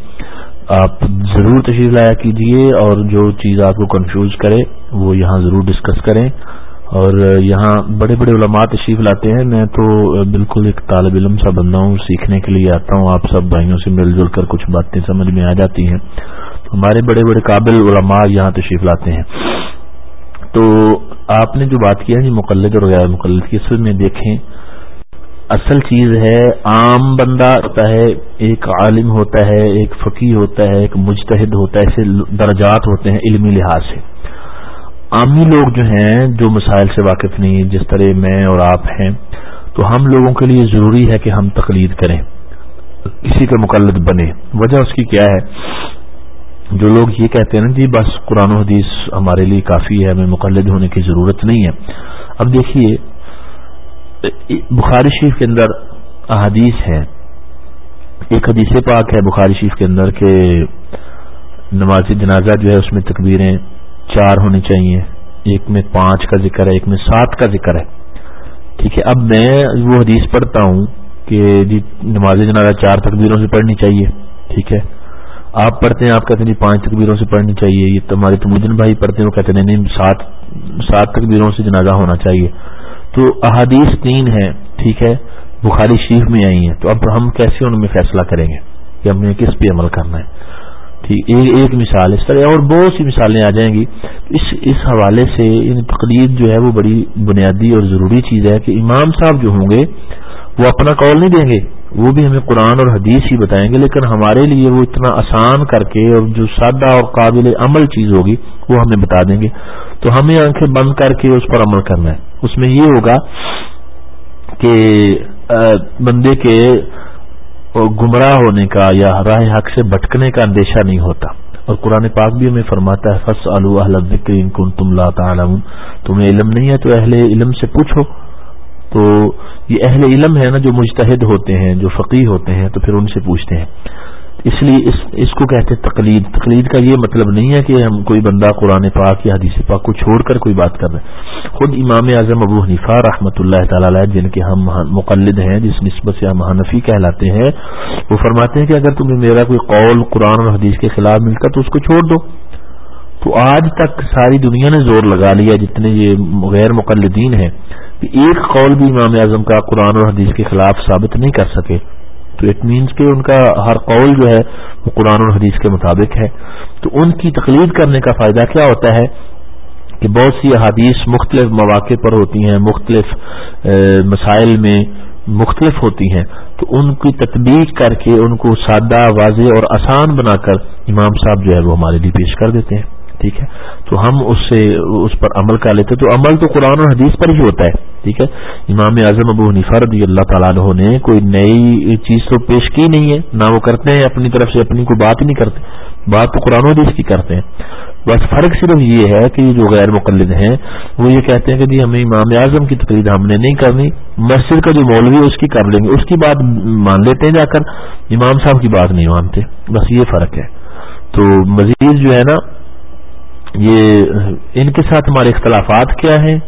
S1: آپ ضرور تشریف لایا کیجیے اور جو چیز آپ کو کنفیوز کرے، وہ یہاں ضرور ڈسکس کریں۔ اور یہاں بڑے بڑے علماء تشریف لاتے ہیں۔ میں تو بالکل ایک طالب علم سا بندہ ہوں، سیکھنے کے لیے آتا ہوں۔ آپ سب بھائیوں سے مل جل کر کچھ باتیں سمجھ میں آ جاتی ہیں۔ ہمارے بڑے بڑے قابل علماء یہاں تشریف لاتے ہیں۔ تو آپ نے جو بات کیا جی مقلد اور غیر مقلد کی اصل میں دیکھیں۔ اصل چیز ہے، عام بندہ ہوتا ہے، ایک عالم ہوتا ہے، ایک فقی ہوتا ہے، ایک مجتہد ہوتا ہے، ایسے درجات ہوتے ہیں علمی لحاظ سے۔ عامی لوگ جو ہیں، جو مسائل سے واقف نہیں، جس طرح میں اور آپ ہیں، تو ہم لوگوں کے لیے ضروری ہے کہ ہم تقلید کریں۔ کسی کا مقلد بنے۔ وجہ اس کی کیا ہے؟ جو لوگ یہ کہتے ہیں نا جی بس قرآن و حدیث ہمارے لیے کافی ہے، ہمیں مقلد ہونے کی ضرورت نہیں ہے۔ اب دیکھیے بخاری شریف کے اندر احادیث ہے ایک حدیث پاک ہے بخاری شریف کے اندر کہ نماز جنازہ جو ہے اس میں تکبیریں چار ہونی چاہیے۔ ایک میں پانچ کا ذکر ہے، ایک میں سات کا ذکر ہے۔ ٹھیک ہے، اب میں وہ حدیث پڑھتا ہوں کہ جی نماز جنازہ چار تکبیروں سے پڑھنی چاہیے۔ ٹھیک ہے، آپ پڑھتے ہیں، آپ کہتے ہیں جی پانچ تکبیروں سے پڑھنی چاہیے۔ یہ تمہارے تمجن بھائی پڑھتے ہیں، وہ کہتے ہیں نہیں، سات سات تکبیروں سے جنازہ ہونا چاہیے۔ تو احادیث تین ہیں، ٹھیک ہے؟ بخاری شریف میں آئی ہیں۔ تو اب ہم کیسے ان میں فیصلہ کریں گے؟ کہ ہم نے کس پہ عمل کرنا ہے؟ ٹھیک، ایک مثال اس طرح، اور بہت سی مثالیں آ جائیں گی۔ اس اس حوالے سے ان تقریر جو ہے وہ بڑی بنیادی اور ضروری چیز ہے کہ امام صاحب جو ہوں گے وہ اپنا قول نہیں دیں گے۔ وہ بھی ہمیں قرآن اور حدیث ہی بتائیں گے، لیکن ہمارے لیے وہ اتنا آسان کر کے اور جو سادہ اور قابل عمل چیز ہوگی، وہ ہمیں بتا دیں گے۔ تو ہمیں آنکھیں بند کر کے اس پر عمل کرنا ہے۔ اس میں یہ ہوگا کہ بندے کے گمراہ ہونے کا یا راہ حق سے بھٹکنے کا اندیشہ نہیں ہوتا۔ اور قرآن پاک بھی ہمیں فرماتا ہے فص کن تم لا تعلم تمہیں علم نہیں ہے تو اہل علم سے پوچھو۔ تو یہ اہل علم ہے نا جو مجتہد ہوتے ہیں، جو فقی ہوتے ہیں، تو پھر ان سے پوچھتے ہیں۔ اس لیے اس اس کو کہتے ہیں تقلید۔ تقلید کا یہ مطلب نہیں ہے کہ ہم کوئی بندہ قرآن پاک یا حدیث پاک کو چھوڑ کر کوئی بات کر رہے ہیں۔ خود امام اعظم ابو حنیفہ رحمۃ اللہ تعالی علیہ، جن کے ہم مقلد ہیں، جس نسبت سے ہم حنفی کہلاتے ہیں، وہ فرماتے ہیں کہ اگر تمہیں میرا کوئی قول قرآن اور حدیث کے خلاف ملتا تو اس کو چھوڑ دو۔ تو آج تک ساری دنیا نے زور لگا لیا، جتنے یہ غیر مقلدین ہیں۔ ایک قول بھی امام اعظم کا قرآن اور حدیث کے خلاف ثابت نہیں کر سکے، تو اٹ مینس کہ ان کا ہر قول جو ہے وہ قرآن اور حدیث کے مطابق ہے۔ تو ان کی تقلید کرنے کا فائدہ کیا ہوتا ہے؟ کہ بہت سی احادیث مختلف مواقع پر ہوتی ہیں، مختلف مسائل میں مختلف ہوتی ہیں۔ تو ان کی تطبیق کر کے ان کو سادہ، واضح اور آسان بنا کر امام صاحب جو ہے وہ ہمارے لیے پیش کر دیتے ہیں۔ ٹھیک ہے؟ تو ہم اس سے، اس پر عمل کر لیتے تو عمل تو قرآن اور حدیث پر ہی ہوتا ہے، ٹھیک ہے؟ امام اعظم ابو رضی اللہ تعالیٰ عنہ نے کوئی نئی چیز تو پیش کی نہیں ہے، نہ وہ کرتے ہیں اپنی طرف سے، اپنی کوئی بات ہی نہیں کرتے۔ بات تو قرآن و حدیث کی کرتے ہیں۔ بس فرق صرف یہ ہے کہ جو غیر مقلد ہیں، وہ یہ کہتے ہیں کہ جی ہمیں امام اعظم کی تقریر ہم نے نہیں کرنی، مسجد کا جو مولوی ہے اس کی کر لیں گے۔ اس کی بات مان لیتے ہیں جا کر، امام صاحب کی بات نہیں مانتے۔ بس یہ فرق ہے۔ تو مزید جو ہے نا یہ ان کے ساتھ ہمارے اختلافات کیا ہیں؟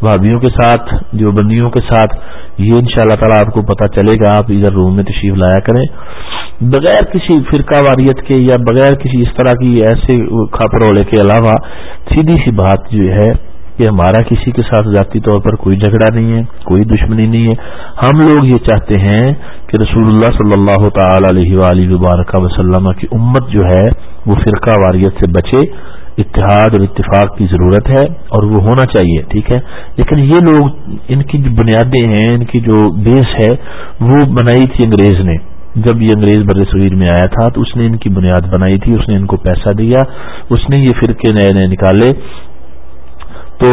S1: بھابھیوں کے ساتھ جو بندیوں کے ساتھ، یہ ان شاء اللہ تعالیٰ آپ کو پتا چلے گا، آپ ادھر روم میں تشریف لایا کریں۔ بغیر کسی فرقہ واریت کے یا بغیر کسی اس طرح کی ایسے کھپڑوڑے کے علاوہ، سیدھی سی بات جو ہے کہ ہمارا کسی کے ساتھ ذاتی طور پر کوئی جھگڑا نہیں ہے، کوئی دشمنی نہیں ہے۔ ہم لوگ یہ چاہتے ہیں کہ رسول اللہ صلی اللہ تعالی علیہ وآلہ وبارکہ وسلم کی امت جو ہے، وہ فرقہ واریت سے بچے۔ اتحاد اور اتفاق کی ضرورت ہے اور وہ ہونا چاہیے، ٹھیک ہے؟ لیکن یہ لوگ، ان کی جو بنیادیں ہیں، ان کی جو بیس ہے، وہ بنائی تھی انگریز نے۔ جب یہ انگریز بر صغیر میں آیا تھا تو اس نے ان کی بنیاد بنائی تھی، اس نے ان کو پیسہ دیا، اس نے یہ فرقے نئے نئے نکالے۔ تو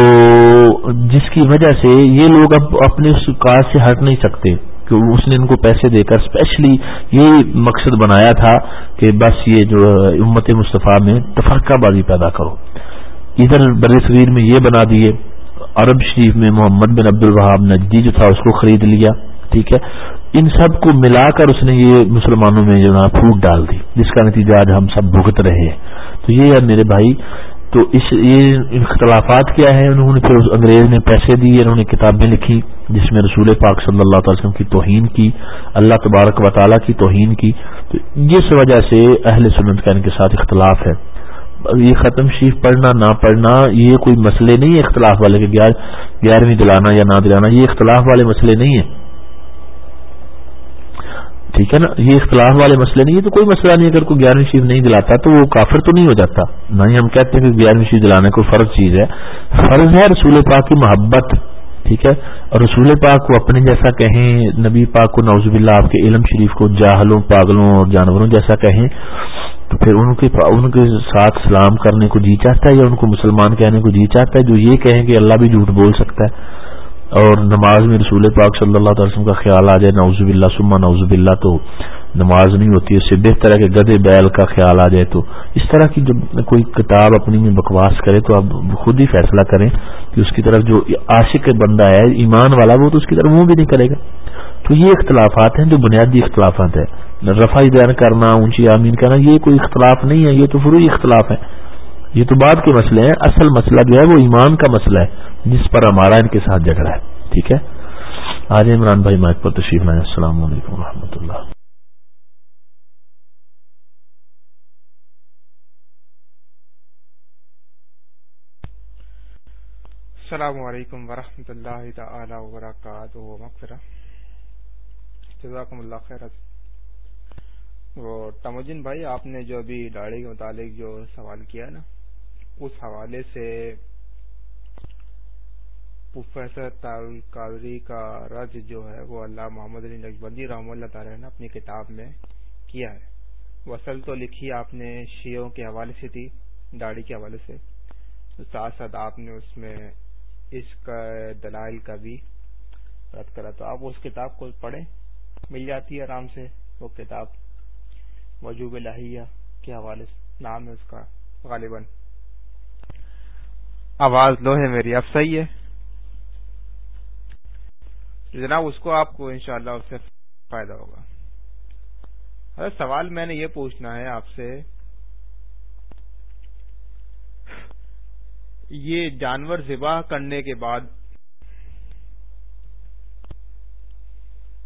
S1: جس کی وجہ سے یہ لوگ اب اپنے اس کار سے ہٹ نہیں سکتے۔ کہ اس نے ان کو پیسے دے کر اسپیشلی یہ مقصد بنایا تھا کہ بس یہ جو امت مصطفیٰ میں تفرقہ بازی پیدا کرو۔ ادھر بر صغیر میں یہ بنا دیے، عرب شریف میں محمد بن عبد الوہاب نجدی جو تھا اس کو خرید لیا، ٹھیک ہے۔ ان سب کو ملا کر اس نے یہ مسلمانوں میں جو نا پھوٹ ڈال دی، جس کا نتیجہ آج ہم سب بھگت رہے ہیں۔ تو یہ ہے میرے بھائی تو اس یہ اختلافات کیا ہے انہوں نے پھر انگریز نے پیسے دیے، انہوں نے کتابیں لکھی جس میں رسول پاک صلی اللہ تعالی وسلم کی توہین کی، اللہ تبارک و تعالیٰ کی توہین کی۔ تو جس وجہ سے اہل سنت کا ان کے ساتھ اختلاف ہے۔ یہ ختم شریف پڑھنا، نہ پڑھنا، یہ کوئی مسئلے نہیں ہے اختلاف والے کے گیارہویں دلانا یا نہ دلانا یہ اختلاف والے مسئلے نہیں ہیں۔ ٹھیک ہے نا؟ یہ اختلاف والے مسئلے نہیں ہے تو کوئی مسئلہ نہیں، اگر کوئی گیارہویں شیف نہیں دلاتا تو وہ کافر تو نہیں ہو جاتا۔ نہ ہی ہم کہتے ہیں کہ گیارہویں شیف دلانے کو فرض چیز ہے۔ فرض ہے رسول پاک کی محبت، ٹھیک ہے؟ اور رسول پاک کو اپنے جیسا کہیں، نبی پاک کو نوزب اللہ آپ کے علم شریف کو جاہلوں، پاگلوں اور جانوروں جیسا کہیں، تو پھر ان کے ان کے ساتھ سلام کرنے کو جی چاہتا ہے یا ان کو مسلمان کہنے کو جی چاہتا ہے جو یہ کہیں کہ اللہ بھی جھوٹ بول سکتا ہے؟ اور نماز میں رسول پاک صلی اللہ علیہ وسلم کا خیال آ جائے نوزب اللہ سما نوزب اللہ تو نماز نہیں ہوتی، اس سے بہتر ہے کہ گدے بیل کا خیال آ جائے تو۔ اس طرح کی جب کوئی کتاب اپنی میں بکواس کرے تو آپ خود ہی فیصلہ کریں کہ اس کی طرف جو عاشق بندہ ہے، ایمان والا، وہ تو اس کی طرف منہ بھی نہیں کرے گا۔ تو یہ اختلافات ہیں، جو بنیادی اختلافات ہیں۔ رفائی بیان کرنا، اونچی آمین کرنا، یہ کوئی اختلاف نہیں ہے، یہ تو فروئی اختلاف ہے۔ یہ تو بعد کے مسئلے ہیں، اصل مسئلہ جو ہے وہ ایمان کا مسئلہ ہے، جس پر ہمارا ان کے ساتھ جھگڑا ہے، ٹھیک ہے؟ آج عمران بھائی مائک پر تشریف لائیں۔ السلام علیکم و اللہ۔
S3: السلام علیکم ورحمۃ اللہ تعالی وبرکاتہ۔ جزاکم اللہ خیر۔ وہ تمجن بھائی، آپ نے جو ابھی داڑھی کے متعلق جو سوال کیا نا اس حوالے سے پروفیسر قادری کا رج جو ہے وہ اللہ محمد علی نقبندی رحم اللہ تعالی نے اپنی کتاب میں کیا ہے۔ وصل تو لکھی آپ نے شیعوں کے حوالے سے تھی، داڑھی کے حوالے سے۔ ساتھ ساتھ آپ نے اس میں اس کا دلائل کا بھی رد کرا۔ تو آپ اس کتاب کو پڑھیں، مل جاتی ہے آرام سے۔ وہ کتاب وجوب لہیہ کے حوالے سے، نام ہے اس کا، غالباً۔ آواز لو ہے میری، اب صحیح ہے؟ جناب، اس کو آپ کو انشاءاللہ اس سے فائدہ ہوگا۔ ارے سوال میں نے یہ پوچھنا ہے آپ سے، یہ جانور ذبح کرنے کے بعد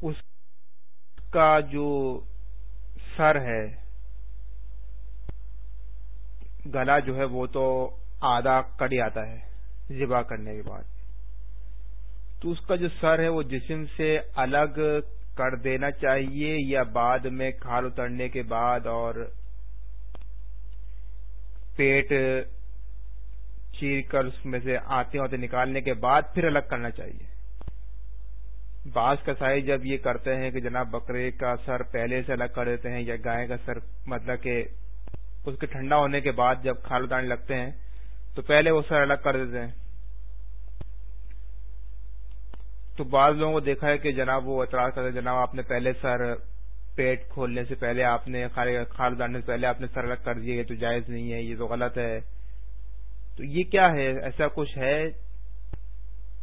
S3: اس کا جو سر ہے، گلا جو ہے، وہ تو آدھا کٹ جاتا ہے، ذبح کرنے کے بعد۔ تو اس کا جو سر ہے، وہ جسم سے الگ کر دینا چاہیے یا بعد میں کھال اترنے کے بعد اور پیٹ چیر کر اس میں سے آتے ہوتے نکالنے کے بعد پھر الگ کرنا چاہیے۔ بعض کسائی جب یہ کرتے ہیں کہ جناب بکرے کا سر پہلے سے الگ کر دیتے ہیں یا گائے کا سر مطلب کہ اس کے ٹھنڈا ہونے کے بعد جب کھال اتارنے لگتے ہیں تو پہلے وہ سر الگ کر دیتے ہیں۔ تو بعض لوگوں کو دیکھا ہے کہ جناب وہ اعتراض کرتے جناب آپ نے پہلے سر پیٹ کھولنے سے پہلے آپ نے کھال اتارنے سے پہلے آپ نے سر الگ کر دیے، یہ تو جائز نہیں ہے، یہ تو غلط ہے۔ تو یہ کیا ہے؟ ایسا کچھ ہے؟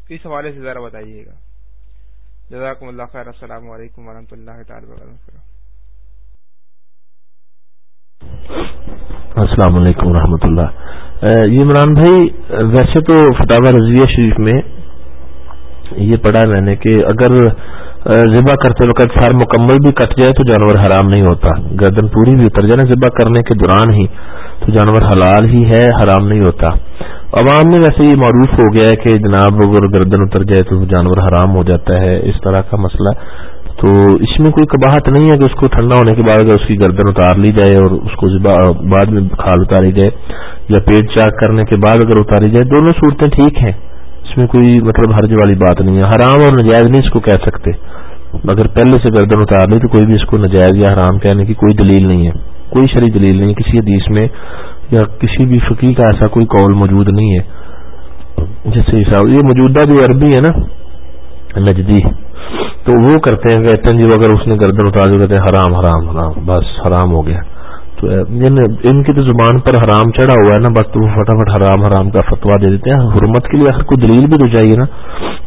S3: اس حوالے سے ذرا بتائیے گا۔ جزاکم اللہ خیر، السلام علیکم ورحمۃ اللہ تعالی وبرکاتہ۔
S1: السلام علیکم ورحمۃ اللہ۔ یہ عمران بھائی، ویسے تو فتح رضویہ شریف میں یہ پڑھا میں نے کہ اگر ذبح کرتے وقت سر مکمل بھی کٹ جائے تو جانور حرام نہیں ہوتا۔ گردن پوری بھی اتر جائے ذبح کرنے کے دوران ہی تو جانور حلال ہی ہے، حرام نہیں ہوتا۔ عوام میں ویسے یہ معروف ہو گیا ہے کہ جناب اگر گردن اتر جائے تو جانور حرام ہو جاتا ہے۔ اس طرح کا مسئلہ تو اس میں کوئی کباہت نہیں ہے کہ اس کو ٹھنڈا ہونے کے بعد اگر اس کی گردن اتار لی جائے اور اس کو بعد میں کھال اتاری جائے یا پیٹ چاک کرنے کے بعد اگر اتاری جائے، دونوں صورتیں ٹھیک ہیں۔ اس میں کوئی مطلب حرج والی بات نہیں ہے۔ حرام اور نجائز نہیں اس کو کہہ سکتے۔ اگر پہلے سے گردن اتار لی تو کوئی بھی اس کو نجائز یا حرام کہنے کی کوئی دلیل نہیں ہے۔ کوئی شری دلیل نہیں کسی حدیث میں یا کسی بھی فقی کا ایسا کوئی قول موجود نہیں ہے۔ جیسے یہ موجودہ جو عربی ہے نا، نجدی۔ تو وہ کرتے ہیں کہتے ہیں جی اگر اس نے گردن اتار کہتے ہیں حرام حرام حرام، بس حرام ہو گیا۔ تو یعنی ان کی تو زبان پر حرام چڑھا ہوا ہے نا، بس تو فٹافٹ حرام حرام کا فتوا دے دیتے ہیں۔ حرمت کے لیے کوئی دلیل بھی تو چاہیے نا۔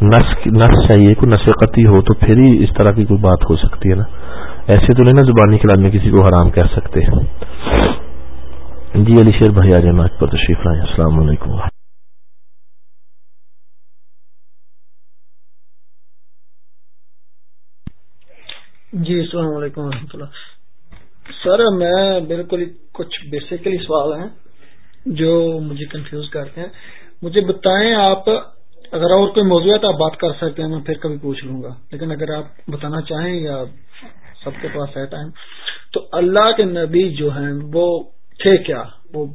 S1: نس چاہیے، کوئی نسقتی ہو تو پھر ہی اس طرح کی کوئی بات ہو سکتی ہے نا۔ ایسے تو نہیں نا زبانی خلاف میں کسی کو حرام کہہ سکتے۔ جی علی شیر بھائی آج پر تشریف لائیں السلام علیکم۔
S4: جی السلام علیکم و رحمۃ اللہ۔ سر، میں بالکل کچھ بیسیکلی سوال ہیں جو مجھے کنفیوز کرتے ہیں۔ مجھے بتائیں آپ، اگر اور کوئی موضوع ہے تو آپ بات کر سکتے ہیں، میں پھر کبھی پوچھ لوں گا۔ لیکن اگر آپ بتانا چاہیں یا سب کے پاس ہے ٹائم تو اللہ کے نبی جو ہیں، وہ تھے کیا؟ وہ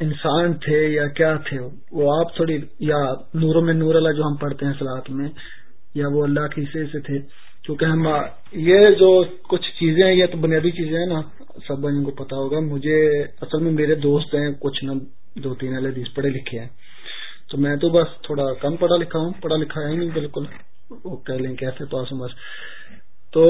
S4: انسان تھے یا کیا تھے؟ وہ آپ تھوڑی، یا نور میں نور اللہ جو ہم پڑھتے ہیں سلاد میں، یا وہ اللہ کے حصے سے تھے؟ کیونکہ ہم یہ جو کچھ چیزیں ہیں، یہ تو بنیادی چیزیں ہیں نا، سب بھائیوں کو پتا ہوگا۔ مجھے اصل میں میرے دوست ہیں، کچھ نہ دو تین الدیز پڑھے لکھے ہیں۔ تو میں تو بس تھوڑا کم پڑھا لکھا ہوں، پڑھا لکھا ہے نہیں بالکل۔ وہ کہہ لیں کیسے پاس ہوں بس۔ تو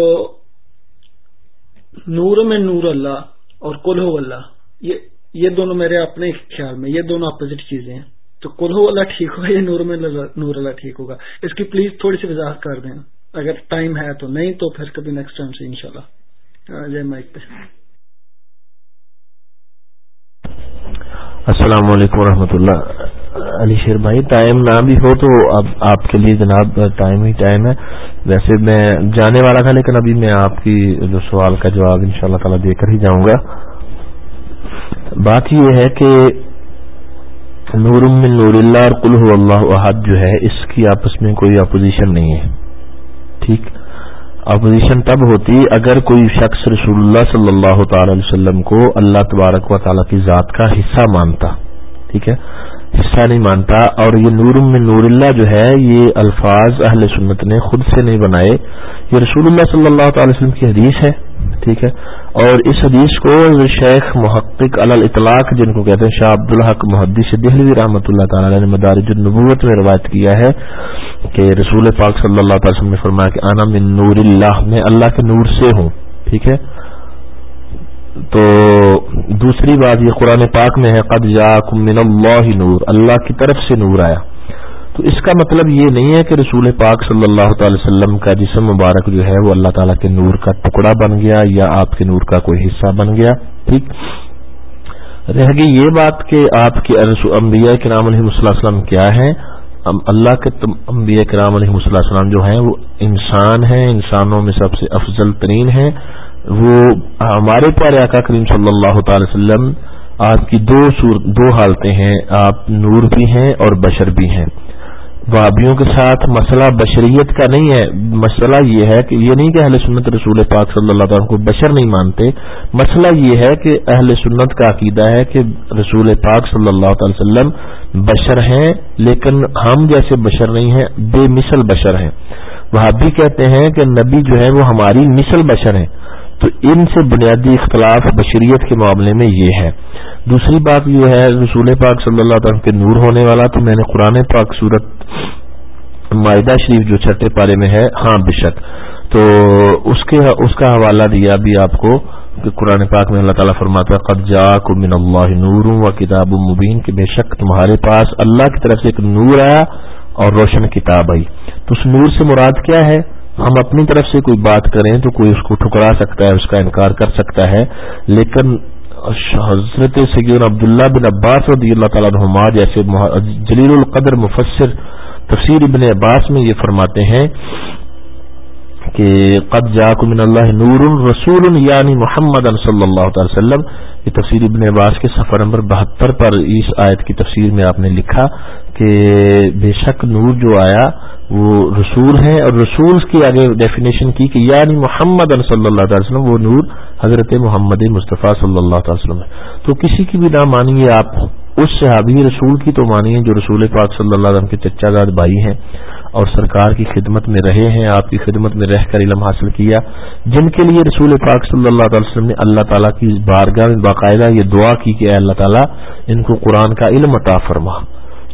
S4: نور میں نور اللہ اور کل ہو اللہ، یہ یہ دونوں میرے اپنے خیال میں، یہ دونوں اپوزٹ چیزیں ہیں۔ تو کل ہو اللہ ٹھیک ہوگا یا نور میں نور اللہ ٹھیک ہوگا؟ اس کی پلیز تھوڑی سی وضاحت کر دیں۔ اگر ٹائم ہے تو نہیں تو پھر کبھی نیکسٹ ٹائم سے انشاءاللہ۔ جے مائک پہ۔
S1: السلام علیکم ورحمۃ اللہ۔ علی شیر بھائی ٹائم نہ بھی ہو تو اب آپ کے لیے جناب ٹائم ہی ٹائم ہے۔ ویسے میں جانے والا تھا لیکن ابھی میں آپ کی جو سوال کا جواب ان شاء اللہ تعالی دے کر ہی جاؤں گا۔ بات یہ ہے کہ نور من نور اللہ اور کل اللہ احد جو ہے، اس کی آپس میں کوئی اپوزیشن نہیں ہے۔ ٹھیک۔ اپوزیشن تب ہوتی اگر کوئی شخص رسول اللہ صلی اللہ تعالی علیہ وسلم کو اللہ تبارک و تعالی کی ذات کا حصہ مانتا، ٹھیک ہے؟ حصہ نہیں مانتا، اور یہ نور میں نور اللہ جو ہے، یہ الفاظ اہل سنت نے خود سے نہیں بنائے۔ یہ رسول اللہ صلی اللہ تعالی وسلم کی حدیث ہے۔ ٹھیک ہے۔ اور اس حدیث کو شیخ محقق الاطلاق، جن کو کہتے ہیں شاہ عبد الحق محدث دہلوی رحمۃ اللہ تعالی نے مدارج النبوت میں روایت کیا ہے کہ رسول پاک صلی اللہ تعالی وسلم نے فرمایا کہ آنا من نور اللہ، میں اللہ کے نور سے ہوں، ٹھیک ہے۔ تو دوسری بات یہ قرآن پاک میں ہے، قد من اللہ نور، اللہ کی طرف سے نور آیا۔ تو اس کا مطلب یہ نہیں ہے کہ رسول پاک صلی اللہ تعالی وسلم کا جسم مبارک جو ہے وہ اللہ تعالیٰ کے نور کا ٹکڑا بن گیا یا آپ کے نور کا کوئی حصہ بن گیا، ٹھیک؟ رہ گئی یہ بات کہ آپ کے انبیاء کے نام علیہ وسلم کیا ہے اللہ کے انبیاء کرام علیہ السلام جو ہیں وہ انسان ہیں، انسانوں میں سب سے افضل ترین ہیں۔ وہ ہمارے پیارے آقا کریم صلی اللہ تعالی وسلم آپ کی دو دو حالتیں ہیں۔ آپ نور بھی ہیں اور بشر بھی ہیں۔ وابیوں کے ساتھ مسئلہ بشریت کا نہیں ہے۔ مسئلہ یہ ہے کہ یہ نہیں کہ اہل سنت رسول پاک صلی اللہ تعالیٰ کو بشر نہیں مانتے۔ مسئلہ یہ ہے کہ اہل سنت کا عقیدہ ہے کہ رسول پاک صلی اللہ تعالی وسلم بشر ہیں، لیکن ہم جیسے بشر نہیں ہیں، بے مثل بشر ہیں۔ وہابی کہتے ہیں کہ نبی جو ہے وہ ہماری مثل بشر ہیں۔ تو ان سے بنیادی اختلاف بشریت کے معاملے میں یہ ہے۔ دوسری بات یہ ہے، رسول پاک صلی اللہ تعالیٰ کے نور ہونے والا تو میں نے قرآن پاک صورت معاہدہ شریف جو چھٹے پارے میں ہے ہاں بے شک تو اس کے، اس کا حوالہ دیا بھی آپ کو کہ قرآن پاک میں اللہ تعالیٰ فرماتا ہے، قد جاء من اللہ نور و کتاب مبین کہ بے شک تمہارے پاس اللہ کی طرف سے ایک نور آیا اور روشن کتاب آئی۔ تو اس نور سے مراد کیا ہے؟ ہم اپنی طرف سے کوئی بات کریں تو کوئی اس کو ٹھکرا سکتا ہے، اس کا انکار کر سکتا ہے۔ لیکن حضرت سید عبداللہ بن عباس رضی اللہ تعالیٰ نما جیسے جلیل القدر مفسر تفسیر ابن عباس میں یہ فرماتے ہیں کہ قد جاک من اللہ نور رسول یعنی محمد صلی اللہ تعالی وسلم۔ یہ تفسیر ابن عباس کے سفر نمبر بہتر پر اس آیت کی تفسیر میں آپ نے لکھا کہ بے شک نور جو آیا وہ رسول ہیں اور رسول کی آگے ڈیفینیشن کی کہ یعنی محمد صلی اللہ تعالی وسلم، وہ نور حضرت محمد مصطفیٰ صلی اللہ تعالی وسلم ہے۔ تو کسی کی بھی نہ مانیے آپ، اس صحابی رسول کی تو مانیے جو رسول پاک صلی اللہ علیہ وسلم کے چچا زاد بھائی ہیں۔ اور سرکار کی خدمت میں رہے ہیں، آپ کی خدمت میں رہ کر علم حاصل کیا۔ جن کے لیے رسول پاک صلی اللہ تعالی وسلم نے اللہ تعالیٰ کی بارگاہ میں باقاعدہ یہ دعا کی کہ اللہ تعالیٰ، ان کو قرآن کا علم عطا فرما۔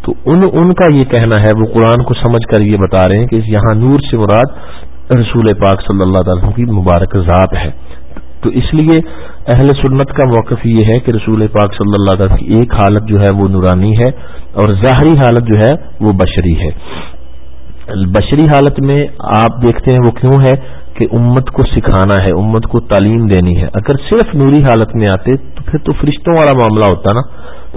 S1: تو ان ان کا یہ کہنا ہے، وہ قرآن کو سمجھ کر یہ بتا رہے ہیں کہ یہاں نور سے مراد رسول پاک صلی اللہ تعالی کی مبارک ذات ہے۔ تو اس لیے اہل سنت کا موقف یہ ہے کہ رسول پاک صلی اللہ تعالی کی ایک حالت جو ہے وہ نورانی ہے اور ظاہری حالت جو ہے وہ بشری ہے۔ بشری حالت میں آپ دیکھتے ہیں وہ کیوں ہے کہ امت کو سکھانا ہے، امت کو تعلیم دینی ہے۔ اگر صرف نوری حالت میں آتے تو پھر تو فرشتوں والا معاملہ ہوتا نا۔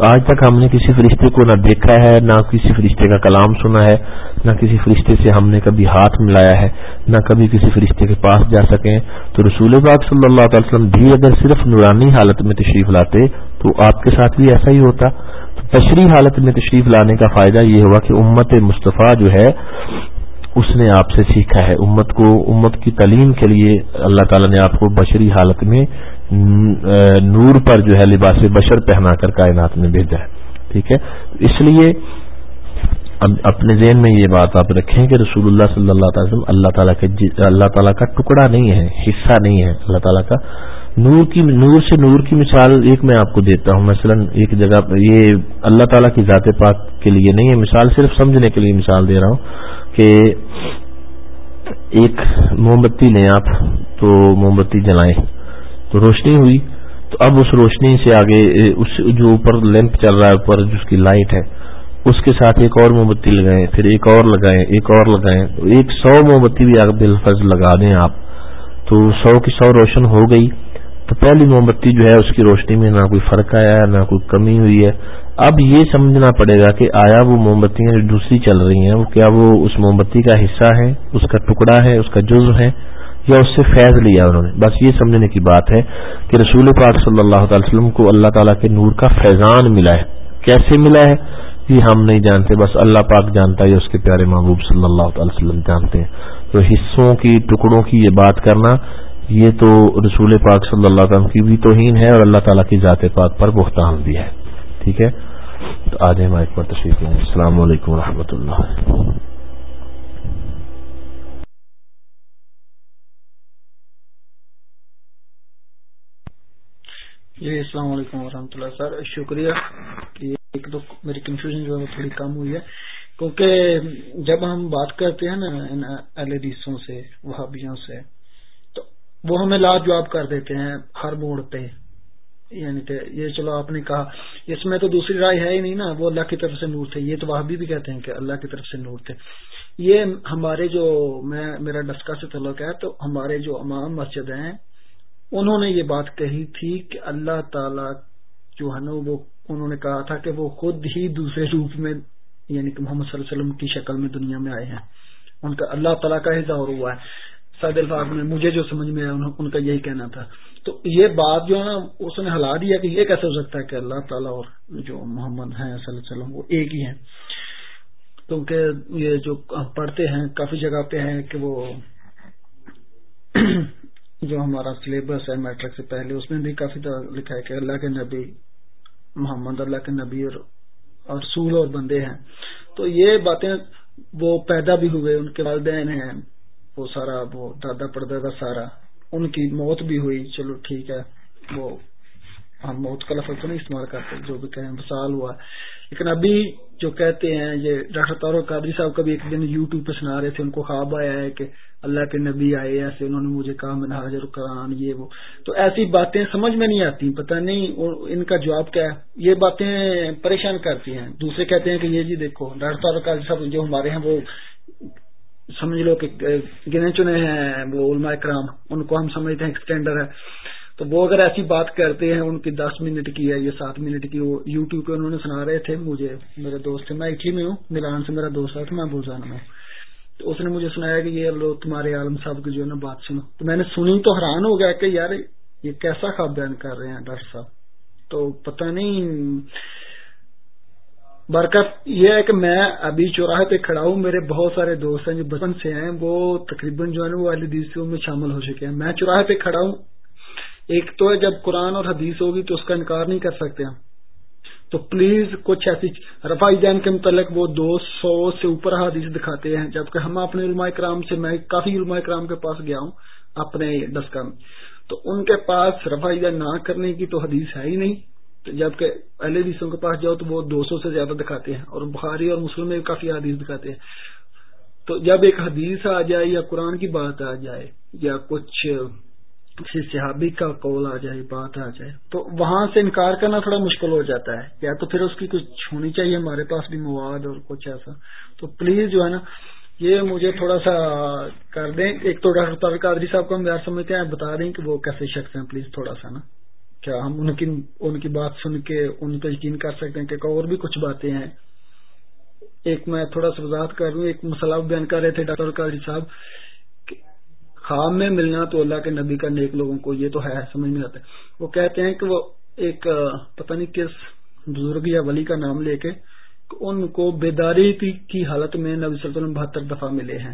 S1: آج تک ہم نے کسی فرشتے کو نہ دیکھا ہے، نہ کسی فرشتے کا کلام سنا ہے، نہ کسی فرشتے سے ہم نے کبھی ہاتھ ملایا ہے، نہ کبھی کسی فرشتے کے پاس جا سکیں۔ تو رسول باغ صلی اللہ تعالی وسلم بھی اگر صرف نورانی حالت میں تشریف لاتے، تو آپ کے ساتھ بھی ایسا ہی ہوتا۔ تو تشریح حالت میں تشریف لانے کا فائدہ یہ ہوا کہ امت مصطفیٰ جو ہے اس نے آپ سے سیکھا ہے۔ امت کو، امت کی تعلیم کے لیے اللہ تعالیٰ نے آپ کو بشری حالت میں نور پر جو ہے لباس بشر پہنا کر کائنات میں بھیجا ہے۔ ٹھیک ہے؟ اس لیے اب اپنے ذہن میں یہ بات آپ رکھیں کہ رسول اللہ صلی اللہ تعالی وسلم اللہ تعالیٰ کے جی-، اللہ تعالیٰ کا ٹکڑا نہیں ہے، حصہ نہیں ہے۔ اللہ تعالیٰ کا نور کی نور سے نور کی مثال ایک میں آپ کو دیتا ہوں۔ مثلا ایک جگہ یہ اللہ تعالیٰ کی ذات پاک کے لیے نہیں ہے۔ مثال صرف سمجھنے کے لیے مثال دے رہا ہوں کہ ایک موم بتی لیں آپ تو موم بتی جلائیں تو روشنی ہوئی۔ تو اب اس روشنی سے آگے اس جو اوپر لیمپ چل رہا ہے، اوپر جس کی لائٹ ہے، اس کے ساتھ ایک اور موم بتی لگائیں، پھر ایک اور لگائیں، ایک اور لگائیں۔ ایک سو موم بتی بھی آگے بالفظ لگا دیں آپ۔ تو سو کی سو روشن ہو گئی۔ تو پہلی موم بتی جو ہے اس کی روشنی میں نہ کوئی فرق آیا ہے، نہ کوئی کمی ہوئی ہے۔ اب یہ سمجھنا پڑے گا کہ آیا وہ موم بتیاں جو دوسری چل رہی ہیں، وہ کیا وہ اس موم بتی کا حصہ ہے اس کا ٹکڑا ہے، اس کا جز ہے یا اس سے فیض لیا انہوں نے؟ بس یہ سمجھنے کی بات ہے کہ رسول پاک صلی اللہ تعالی وسلم کو اللہ تعالیٰ کے نور کا فیضان ملا ہے۔ کیسے ملا ہے؟ یہ ہم نہیں جانتے، بس اللہ پاک جانتا ہے، اس کے پیارے محبوب صلی اللہ تعالی وسلم جانتے ہیں۔ تو حصوں کی، ٹکڑوں کی یہ بات کرنا یہ تو رسول پاک صلی اللہ علیہ وسلم کی بھی توہین ہے اور اللہ تعالیٰ کی ذات پاک پر بہتان بھی ہے۔ ٹھیک ہے؟ تو آج ہم ایک پر تشریف لیں السلام علیکم و اللہ۔
S4: جی السلام علیکم ورحمۃ اللہ سر۔ شکریہ کہ ایک تو میری کنفیوژن جو ہے تھوڑی کم ہوئی ہے۔ کیونکہ جب ہم بات کرتے ہیں نا ان ایل سے، وہابیوں سے وہ ہمیں لاجواب کر دیتے ہیں ہر موڑ پہ۔ یعنی کہ یہ چلو آپ نے کہا، اس میں تو دوسری رائے ہے ہی نہیں نا، وہ اللہ کی طرف سے نور تھے۔ یہ تو وہ بھی کہتے ہیں کہ اللہ کی طرف سے نور تھے۔ یہ ہمارے جو میں، میرا ڈسکا سے تعلق ہے، تو ہمارے جو امام مسجد ہیں، انہوں نے یہ بات کہی تھی کہ اللہ تعالی جو ہے نا، وہ انہوں نے کہا تھا کہ وہ خود ہی دوسرے روپ میں یعنی کہ محمد صلی اللہ علیہ وسلم کی شکل میں دنیا میں آئے ہیں۔ ان کا اللہ تعالیٰ کا ہی ہوا ہے۔ سعد الفاظ میں، مجھے جو سمجھ میں آیا ان کا یہی کہنا تھا۔ تو یہ بات جو ہے نا، اس نے ہلا دیا کہ یہ کیسے ہو سکتا ہے کہ اللہ تعالیٰ اور جو محمد ہیں صلی اللہ علیہ وسلم، وہ ایک ہی ہیں۔ کیونکہ یہ جو پڑھتے ہیں، کافی جگہ پہ ہیں کہ وہ جو ہمارا سلیبس ہے میٹرک سے پہلے، اس میں بھی کافی طرح لکھا ہے کہ اللہ کے نبی محمد، اللہ کے نبی اور رسول اور بندے ہیں۔ تو یہ باتیں وہ پیدا بھی ہوئے، ان کے والدین ہیں۔ وہ سارا وہ دادا پردادا سارا، ان کی موت بھی ہوئی، چلو ٹھیک ہے، وہ ہم موت کا لفظ تو نہیں استعمال کرتے، جو بھی کہیں مثال ہوا۔ لیکن ابھی جو کہتے ہیں، یہ ڈاکٹر تارو قادری صاحب کبھی ایک دن یو ٹیوب پہ سنا رہے تھے، ان کو خواب آیا ہے کہ اللہ کے نبی آئے، ایسے انہوں نے مجھے کہا، میں حاضر قرآن، یہ وہ۔ تو ایسی باتیں سمجھ میں نہیں آتی، پتہ نہیں ان کا جواب کیا ہے۔ یہ باتیں پریشان کرتی ہیں۔ دوسرے کہتے ہیں کہ یہ جی دیکھو، ڈاکٹر تارو قادری صاحب جو ہمارے ہیں، وہ سمجھ لو کہ گنے چنے ہیں وہ علماء کرام، ان کو ہم سمجھتے ہیں ایکسٹینڈر ہے۔ تو وہ اگر ایسی بات کرتے ہیں، ان کی دس منٹ کی ہے، یا سات منٹ کی، وہ یو ٹیوب پہ انہوں نے سنا رہے تھے۔ مجھے میرے دوست میں اٹلی میں ہوں ملان سے میرا دوست ہے میں بلزان میں ہوں۔ تو اس نے مجھے سنایا کہ یہ لو تمہارے عالم صاحب کی جو ہے نا بات سنو۔ تو میں نے سنی، تو حیران ہو گیا کہ یار، یہ کیسا خواب بیان کر رہے ہیں ڈاکٹر صاحب؟ تو پتہ نہیں برکت یہ ہے کہ میں ابھی چوراہے پہ کھڑا ہوں، میرے بہت سارے دوست ہیں جو بچپن سے ہیں، وہ تقریباً جو ہے نا وہ علی دیسوں میں شامل ہو چکے ہیں۔ میں چوراہے پہ کھڑا ہوں۔ ایک تو ہے جب قرآن اور حدیث ہوگی تو اس کا انکار نہیں کر سکتے ہم۔ تو پلیز کچھ ایسی رفائی جین کے متعلق وہ دو سو سے اوپر حدیث دکھاتے ہیں، جبکہ ہم اپنے علماء کرام سے، میں کافی علماء کرام کے پاس گیا ہوں اپنے ڈسکا میں تو ان کے پاس رفائی جین نہ کرنے کی تو حدیث ہے ہی نہیں۔ جبکہ اہل حدیثوں کے پاس جاؤ تو وہ دو سو سے زیادہ دکھاتے ہیں اور بخاری اور مسلم میں کافی حدیث دکھاتے ہیں۔ تو جب ایک حدیث آ جائے یا قرآن کی بات آ جائے یا کچھ کسی صحابی کا قول آ جائے، بات آ جائے، تو وہاں سے انکار کرنا تھوڑا مشکل ہو جاتا ہے۔ یا تو پھر اس کی کچھ ہونی چاہیے، ہمارے پاس بھی مواد اور کچھ ایسا۔ تو پلیز جو ہے نا، یہ مجھے تھوڑا سا کر دیں۔ ایک تو ڈاکٹر طارق قادری صاحب کو ہم یار سمجھتے ہیں بتا دیں کہ وہ کیسے شخص ہیں پلیز تھوڑا سا نا۔ کیا ہم ان کی ان کی بات سن کے ان پہ یقین کر سکتے ہیں کہ اور بھی کچھ باتیں ہیں۔ ایک میں تھوڑا سا وضاحت کر رہا ہوں ایک مسئلہ بیان کر رہے تھے ڈاکٹر قادری صاحب خواب میں ملنا تو اللہ کے نبی کا نیک لوگوں کو یہ تو ہے، سمجھ میں آتا ہے۔ وہ کہتے ہیں کہ وہ ایک، پتہ نہیں کس بزرگ یا ولی کا نام لے کے ان کو بیداری کی حالت میں نبی صلی اللہ علیہ وسلم بہتر دفعہ ملے ہیں۔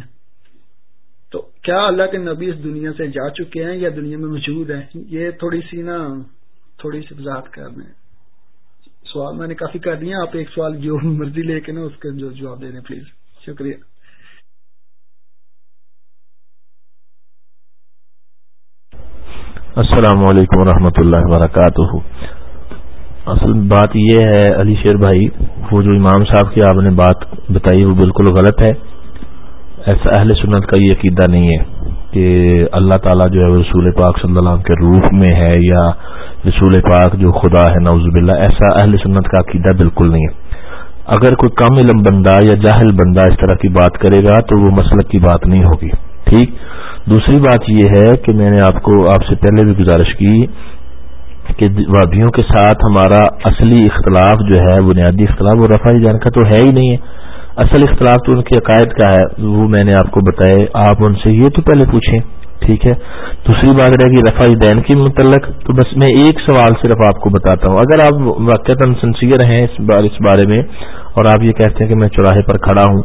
S4: تو کیا اللہ کے نبی اس دنیا سے جا چکے ہیں یا دنیا میں موجود ہیں؟ یہ تھوڑی سی نا تھوڑی سی وضاحت کر دیں۔ سوال میں نے کافی کر دیا، آپ ایک سوال جو مرضی لے کے نا، اس کے جو جواب دے دیں پلیز شکریہ۔
S1: السلام علیکم ورحمۃ اللہ وبرکاتہ۔ اصل بات یہ ہے علی شیر بھائی، وہ جو امام صاحب کی آپ نے بات بتائی وہ بالکل غلط ہے۔ ایسا اہل سنت کا یہ عقیدہ نہیں ہے۔ کہ اللہ تعالیٰ جو ہے رسول پاک صلی اللہ علیہ کے روح میں ہے یا رسول پاک جو خدا ہے نوز باللہ، ایسا اہل سنت کا عقیدہ بالکل نہیں ہے۔ اگر کوئی کم علم بندہ یا جاہل بندہ اس طرح کی بات کرے گا تو وہ مسلک کی بات نہیں ہوگی۔ ٹھیک؟ دوسری بات یہ ہے کہ میں نے آپ کو، آپ سے پہلے بھی گزارش کی کہ وادیوں کے ساتھ ہمارا اصلی اختلاف جو ہے، بنیادی اختلاف وہ رفائی جان کا تو ہے ہی نہیں ہے۔ اصل اختلاف تو ان کے عقائد کا ہے، وہ میں نے آپ کو بتائے، آپ ان سے یہ تو پہلے پوچھیں، ٹھیک ہے؟ دوسری بات رہے گی رفائی دین کے متعلق، تو بس میں ایک سوال صرف آپ کو بتاتا ہوں۔ اگر آپ واقع سنسیئر ہیں اس بارے میں، اور آپ یہ کہتے ہیں کہ میں چوراہے پر کھڑا ہوں،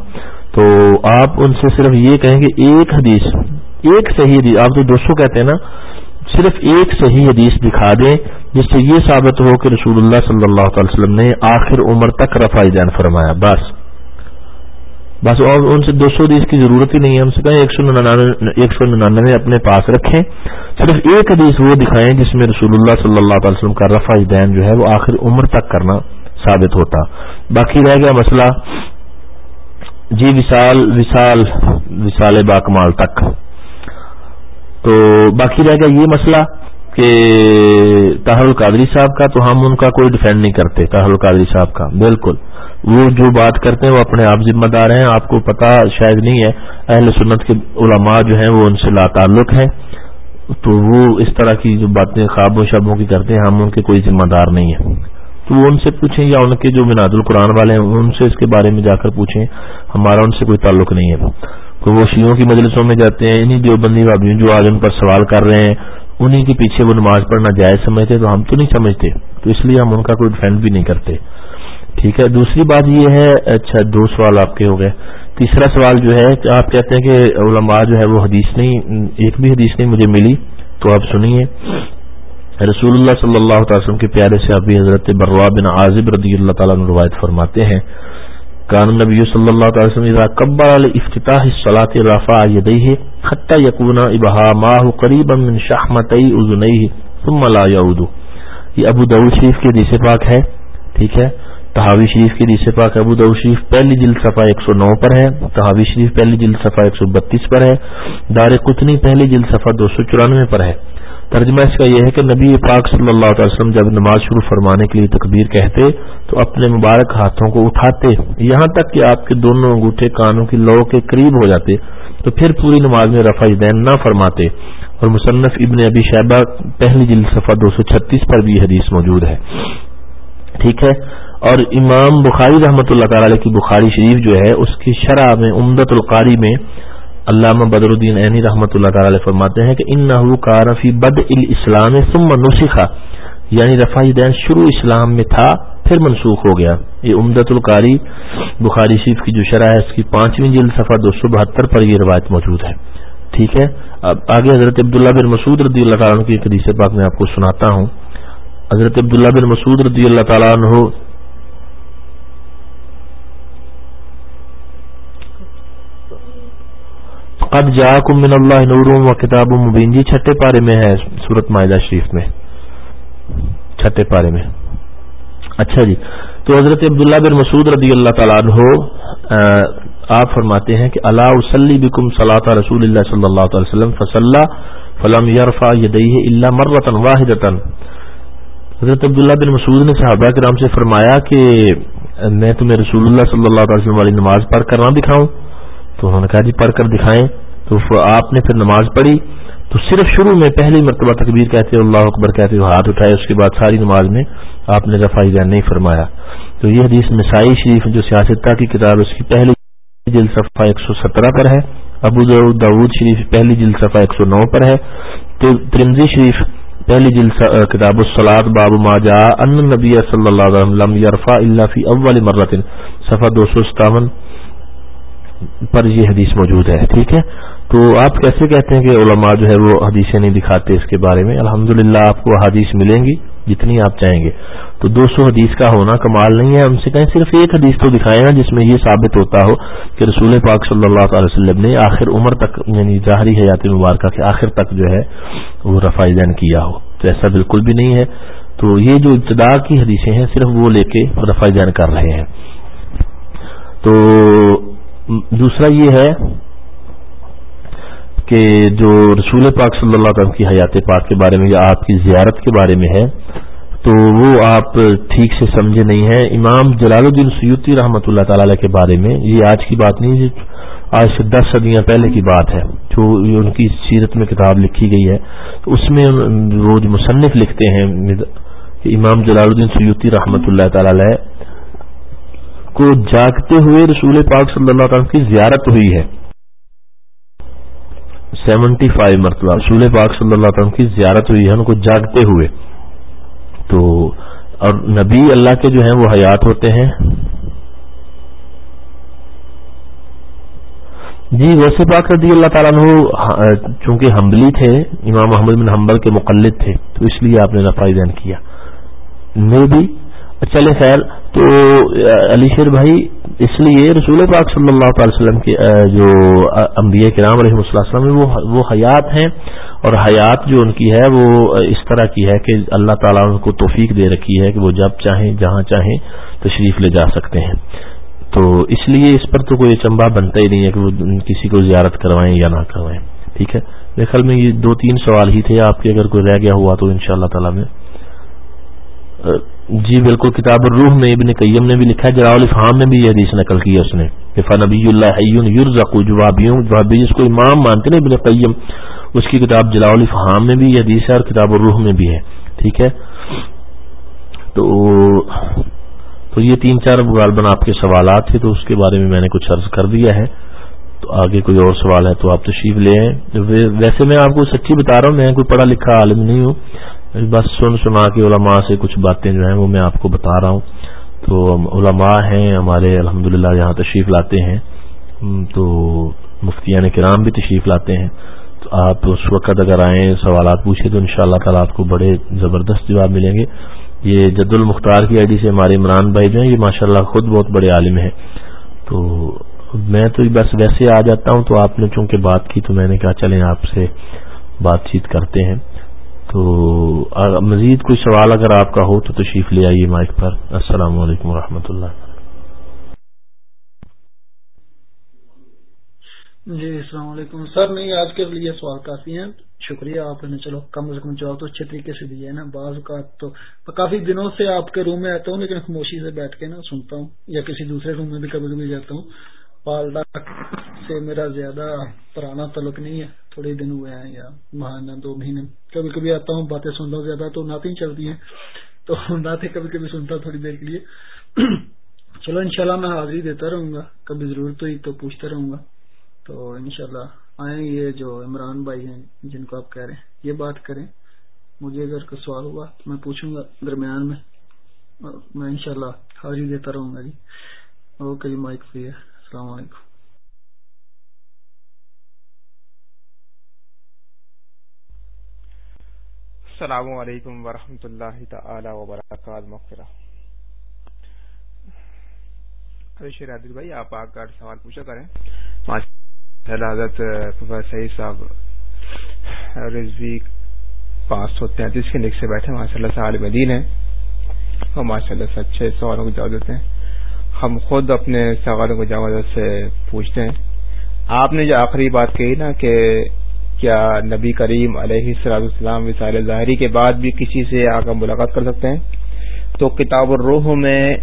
S1: تو آپ ان سے صرف یہ کہیں گے ایک حدیث، ایک صحیح حدیث، آپ تو دو سو کہتے ہیں نا، صرف ایک صحیح حدیث دکھا دیں، جس سے یہ ثابت ہو کہ رسول اللہ صلی اللہ تعالی وسلم نے آخر عمر تک رفائی جان فرمایا، بس۔ بس اور ان سے دو سو حدیث کی ضرورت ہی نہیں ہے، ہم سے کہیں ایک سو ننانوے، ایک سو ننانوے اپنے پاس رکھیں۔ صرف ایک حدیث وہ دکھائیں جس میں رسول اللہ صلی اللہ تعالی وسلم کا رفا دین جو ہے وہ آخر عمر تک کرنا ثابت ہوتا۔ باقی رہ گیا مسئلہ جی وشال وشال وشال باکمال تک۔ تو باقی رہ گیا یہ مسئلہ کہ طاہر القادری صاحب کا تو ہم ان کا کوئی ڈیفینڈ نہیں کرتے، طاہر القادری صاحب کا، بالکل۔ وہ جو بات کرتے ہیں وہ اپنے آپ ذمہ دار ہیں، آپ کو پتا شاید نہیں ہے، اہل سنت کے علماء جو ہیں وہ ان سے لا تعلق ہیں۔ تو وہ اس طرح کی جو باتیں خوابوں شابوں کی کرتے ہیں، ہم ان کے کوئی ذمہ دار نہیں ہیں۔ تو وہ ان سے پوچھیں یا ان کے جو مناد القرآن والے ہیں، ان سے اس کے بارے میں جا کر پوچھیں، ہمارا ان سے کوئی تعلق نہیں ہے۔ وہ شیوں کی مجلسوں میں جاتے ہیں انہیں دیوبندی بابیوں جو آج ان پر سوال کر رہے ہیں انہیں کے پیچھے وہ نماز پڑھنا جائز سمجھتے تو ہم تو نہیں سمجھتے، تو اس لیے ہم ان کا کوئی ڈیفینڈ بھی نہیں کرتے۔ ٹھیک ہے، دوسری بات یہ ہے اچھا دو سوال آپ کے ہو گئے۔ تیسرا سوال جو ہے کہ آپ کہتے ہیں کہ علماء جو ہے وہ حدیث نہیں، ایک بھی حدیث نہیں مجھے ملی، تو آپ سنیے۔ رسول اللہ صلی اللہ تعالی وسلم کے پیارے سے ابھی حضرت بروا بن عازب رضی اللہ تعالیٰ روایت فرماتے ہیں، کان نبی صلی اللہ تعالی وسلم قبر افتتاح صلاۃ رفا یدیہ حتى يكون ابهامه قریبا من شحمتي اذنيه ثم لا يعود یہ ابو داؤد شریف کے حدیث پاک ہے، ٹھیک ہے۔ تحاوی شریف کی حدیث پاک ابو داؤد شریف پہلی جلد صفحہ 109 پر ہے تحاوی شریف پہلی جلد صفحہ 132 پر ہے، دار قطنی پہلی جلد صفحہ 294 پر ہے۔ ترجمہ اس کا یہ ہے کہ نبی پاک صلی اللہ علیہ وسلم جب نماز شروع فرمانے کے لیے تکبیر کہتے، تو اپنے مبارک ہاتھوں کو اٹھاتے۔ یہاں تک کہ آپ کے دونوں انگوٹھے کانوں کی لو کے قریب ہو جاتے، تو پھر پوری نماز میں رفع دین نہ فرماتے۔ اور مصنف ابن ابی شہبہ پہلی جلد صفحہ دو سو چھتیس پر بھی حدیث موجود ہے۔ ٹھیک ہے؟ اور امام بخاری رحمۃ اللہ تعالی کی بخاری شریف جو ہے، اس کی شرح میں امدت القاری میں علامہ بدر الدین عینی رحمۃ اللہ تعالی فرماتے ہیں کہ ان نحو کارفی بد الاسلام ثم نسخہ یعنی رفائی دین شروع اسلام میں تھا، پھر منسوخ ہو گیا۔ یہ امدت القاری بخاری شریف کی جو شرح ہے، اس کی پانچویں جلد صفحہ دو سو بہتر پر یہ روایت موجود ہے۔ ٹھیک ہے؟ اب آگے حضرت عبداللہ بن مسعود رضی اللہ تعالیٰ کی حدیث پاک میں آپ کو سناتا ہوں۔ حضرت عبداللہ بن مسعود رضی اللہ تعالیٰ عنہ قد جاءکم من اللہ نور و کتاب مبین۔ جی چھٹے پارے میں ہے سورت معاہدہ شریف میں۔ چھٹے پارے میں۔ اچھا جی تو حضرت عبداللہ بن مسعود رضی اللہ تعالیٰ عنہ آپ فرماتے ہیں کہ اللہ وسلی بکم صلاح رسول اللہ صلی اللہ تعالی وسلم فصل فلم یرفا یدیہ اللہ مرتن واحد حضرت عبداللہ بن مسعود نے صحابہ کرام سے فرمایا کہ میں تمہیں رسول اللہ صلی اللہ تعالی وسلم والی نماز پڑھ کر نہ دکھاؤں۔ تو انہوں نے کہا جی پڑھ کر دکھائیں۔ تو آپ نے پھر نماز پڑھی تو صرف شروع میں پہلی مرتبہ تکبیر کہتے اللہ اکبر کہتے ہاتھ اٹھائے، اس کے بعد ساری نماز میں آپ نے رفائی جان نہیں فرمایا۔ تو یہ حدیث مسائی شریف جو سیاستہ کی کتاب اس کی پہلی جلد صفحہ ایک سو سترہ پر ہے۔ ابو داود شریف پہلی جلد صفحہ ایک سو نو پر ہے۔ تو ترمزی شریف پہلی جلد کتاب السلاد باب ما جا ان نبی صلی اللہ علیہ وسلم یرفا اللہ فی اول مرتن صفحہ دو سو ستاون پر یہ حدیث موجود ہے، ٹھیک ہے؟ تو آپ کیسے کہتے ہیں کہ علماء جو ہے وہ حدیثیں نہیں دکھاتے اس کے بارے میں؟ الحمد آپ کو حدیث ملیں گی جتنی آپ چاہیں گے۔ تو دو سو حدیث کا ہونا کمال نہیں ہے، ہم سے کہیں صرف ایک حدیث تو دکھائے گا جس میں یہ ثابت ہوتا ہو کہ رسول پاک صلی اللہ تعالی وسلم نے آخر عمر تک یعنی ظاہری حیات مبارکہ کے آخر تک جو ہے وہ رفائی دین کیا ہو۔ تو ایسا بالکل بھی نہیں ہے۔ تو یہ جو ابتدا کی حدیثیں ہیں صرف وہ لے کے رفائی دین کر رہے ہیں۔ تو دوسرا یہ ہے کہ جو رسول پاک صلی اللہ علیہ وسلم کی حیات پاک کے بارے میں یا آپ کی زیارت کے بارے میں ہے، تو وہ آپ ٹھیک سے سمجھے نہیں ہیں۔ امام جلال الدین سیوتی رحمۃ اللہ تعالی کے بارے میں، یہ آج کی بات نہیں آج سے دس صدیاں پہلے کی بات ہے، جو ان کی سیرت میں کتاب لکھی گئی ہے۔ اس میں وہ جو مصنف لکھتے ہیں امام جلال الدین سیوتی رحمۃ اللہ تعالی کو جاگتے ہوئے رسول پاک صلی اللہ وسلم کی زیارت ہوئی ہے۔ سیونٹی فائیو مرتبہ رسول پاک صلی اللہ وسلم کی زیارت ہوئی ہے، ان کو جاگتے ہوئے۔ تو اور نبی اللہ کے جو ہیں وہ حیات ہوتے ہیں۔ جی ویسے پاک رضی اللہ تعالیٰ عنہ، چونکہ حمبلی تھے، امام محمد بن حنبل کے مقلد تھے، تو اس لیے آپ نے رفائی دین کیا۔ میں بھی چلے خیر، تو علی شیر بھائی اس لیے رسول پاک صلی اللہ تعالی وسلم کے جو انبیاء کرام علیہ وسلم وہ حیات ہیں اور حیات جو ان کی ہے، وہ اس طرح کی ہے کہ اللہ تعالیٰ ان کو توفیق دے رکھی ہے کہ وہ جب چاہیں، جہاں چاہیں تشریف لے جا سکتے ہیں۔ تو اس لیے اس پر تو کوئی چمبا بنتا ہی نہیں ہے کہ وہ کسی کو زیارت کروائیں یا نہ کروائیں۔ ٹھیک ہے؟ میرے خیال میں یہ دو تین سوال ہی تھے، آپ کے اگر کوئی رہ گیا ہوا تو ان شاء اللہ تعالیٰ میں جی بالکل، کتاب الروح میں ابن قیم نے بھی لکھا ہے جراول الفہام میں بھی یہ حدیث نقل کی ہے اس نے نبی اللہ یورزق جوابیوں جوابی جس کو امام مانتے ہیں ابن قیم، اس کی کتاب جلاول الفہام میں بھی یہ حدیث ہے اور کتاب الروح میں بھی ہے، ٹھیک ہے؟ تو تو یہ تین چار غالباً آپ کے سوالات تھے، تو اس کے بارے میں میں نے کچھ عرض کر دیا ہے۔ تو آگے کوئی اور سوال ہے تو آپ تشریف لے آئیں۔ ویسے میں آپ کو سچی بتا رہا ہوں، میں کوئی پڑھا لکھا عالم نہیں ہوں بس سن سنا کے علماء سے کچھ باتیں جو ہیں وہ میں آپ کو بتا رہا ہوں۔ تو علماء ہیں، ہمارے الحمدللہ یہاں تشریف لاتے ہیں۔ تو مفتیان کرام بھی تشریف لاتے ہیں۔ تو آپ اس وقت اگر آئیں، سوالات پوچھیں تو انشاءاللہ شاء اللہ آپ کو بڑے زبردست جواب ملیں گے۔ یہ جد المختار کی آئی ڈی سے ہمارے عمران بھائی جو ہیں، یہ ماشاءاللہ خود بہت بڑے عالم ہیں۔ تو میں تو بس ویسے آ جاتا ہوں تو آپ نے چونکہ بات کی تو میں نے کہا چلیں آپ سے بات چیت کرتے ہیں۔ تو مزید کوئی سوال اگر آپ کا ہو تو تشریف لے آئیے مائک پر۔ السلام علیکم و اللہ۔
S4: جی السلام علیکم۔ سر، نہیں، آج کے لیے سوال کافی ہیں۔ شکریہ، آپ نے چلو کم از کم جواب تو اچھے طریقے سے دیا ہے نا۔ بعض کا تو کافی دنوں سے آپ کے روم میں آتا ہوں، لیکن خاموشی سے بیٹھ کے نا سنتا ہوں، یا کسی دوسرے روم میں بھی کبھی کبھی جاتا ہوں۔ پالڈا سے میرا زیادہ پرانا تعلق نہیں ہے۔ تھوڑے دن ہوئے ہیں یا مہینہ دو مہینے۔ کبھی کبھی آتا ہوں، باتیں سنتا ہوں، زیادہ تو نعتیں چلتی ہیں۔ تو نعتیں کبھی کبھی سنتا ہوں تھوڑی دیر کے لیے۔ چلو انشاءاللہ میں حاضری دیتا رہوں گا۔ کبھی ضرورت ہوئی تو پوچھتا رہوں گا۔ تو انشاءاللہ آئیں یہ جو عمران بھائی ہیں جن کو آپ کہہ رہے ہیں، یہ بات کریں۔ مجھے اگر کوئی سوال ہوا تو میں پوچھوں گا درمیان میں۔ میں انشاءاللہ حاضری دیتا رہوں گا جی۔ اوکے جی مائک فری ہے۔ السلام علیکم۔
S3: السلام علیکم ورحمۃ اللہ تعالی وبرکاتہ عادل بھائی آپ آ کر سوال پوچھا کریں۔ حضرت سعید صاحب رضوی پانچ سو تینتیس کے نک سے بیٹھے ماشاء اللہ سے عالم دین ہیں۔ اور ماشاء اللہ سے اچھے سوالوں کو جواب دیتے ہیں۔ ہم خود اپنے سوالوں کو جامع سے پوچھتے ہیں۔ آپ نے جو آخری بات کہی نا کہ کیا نبی کریم علیہ السلام السلام وسال ظاہری کے بعد بھی کسی سے آ کر ملاقات کر سکتے ہیں؟ تو کتاب الروح میں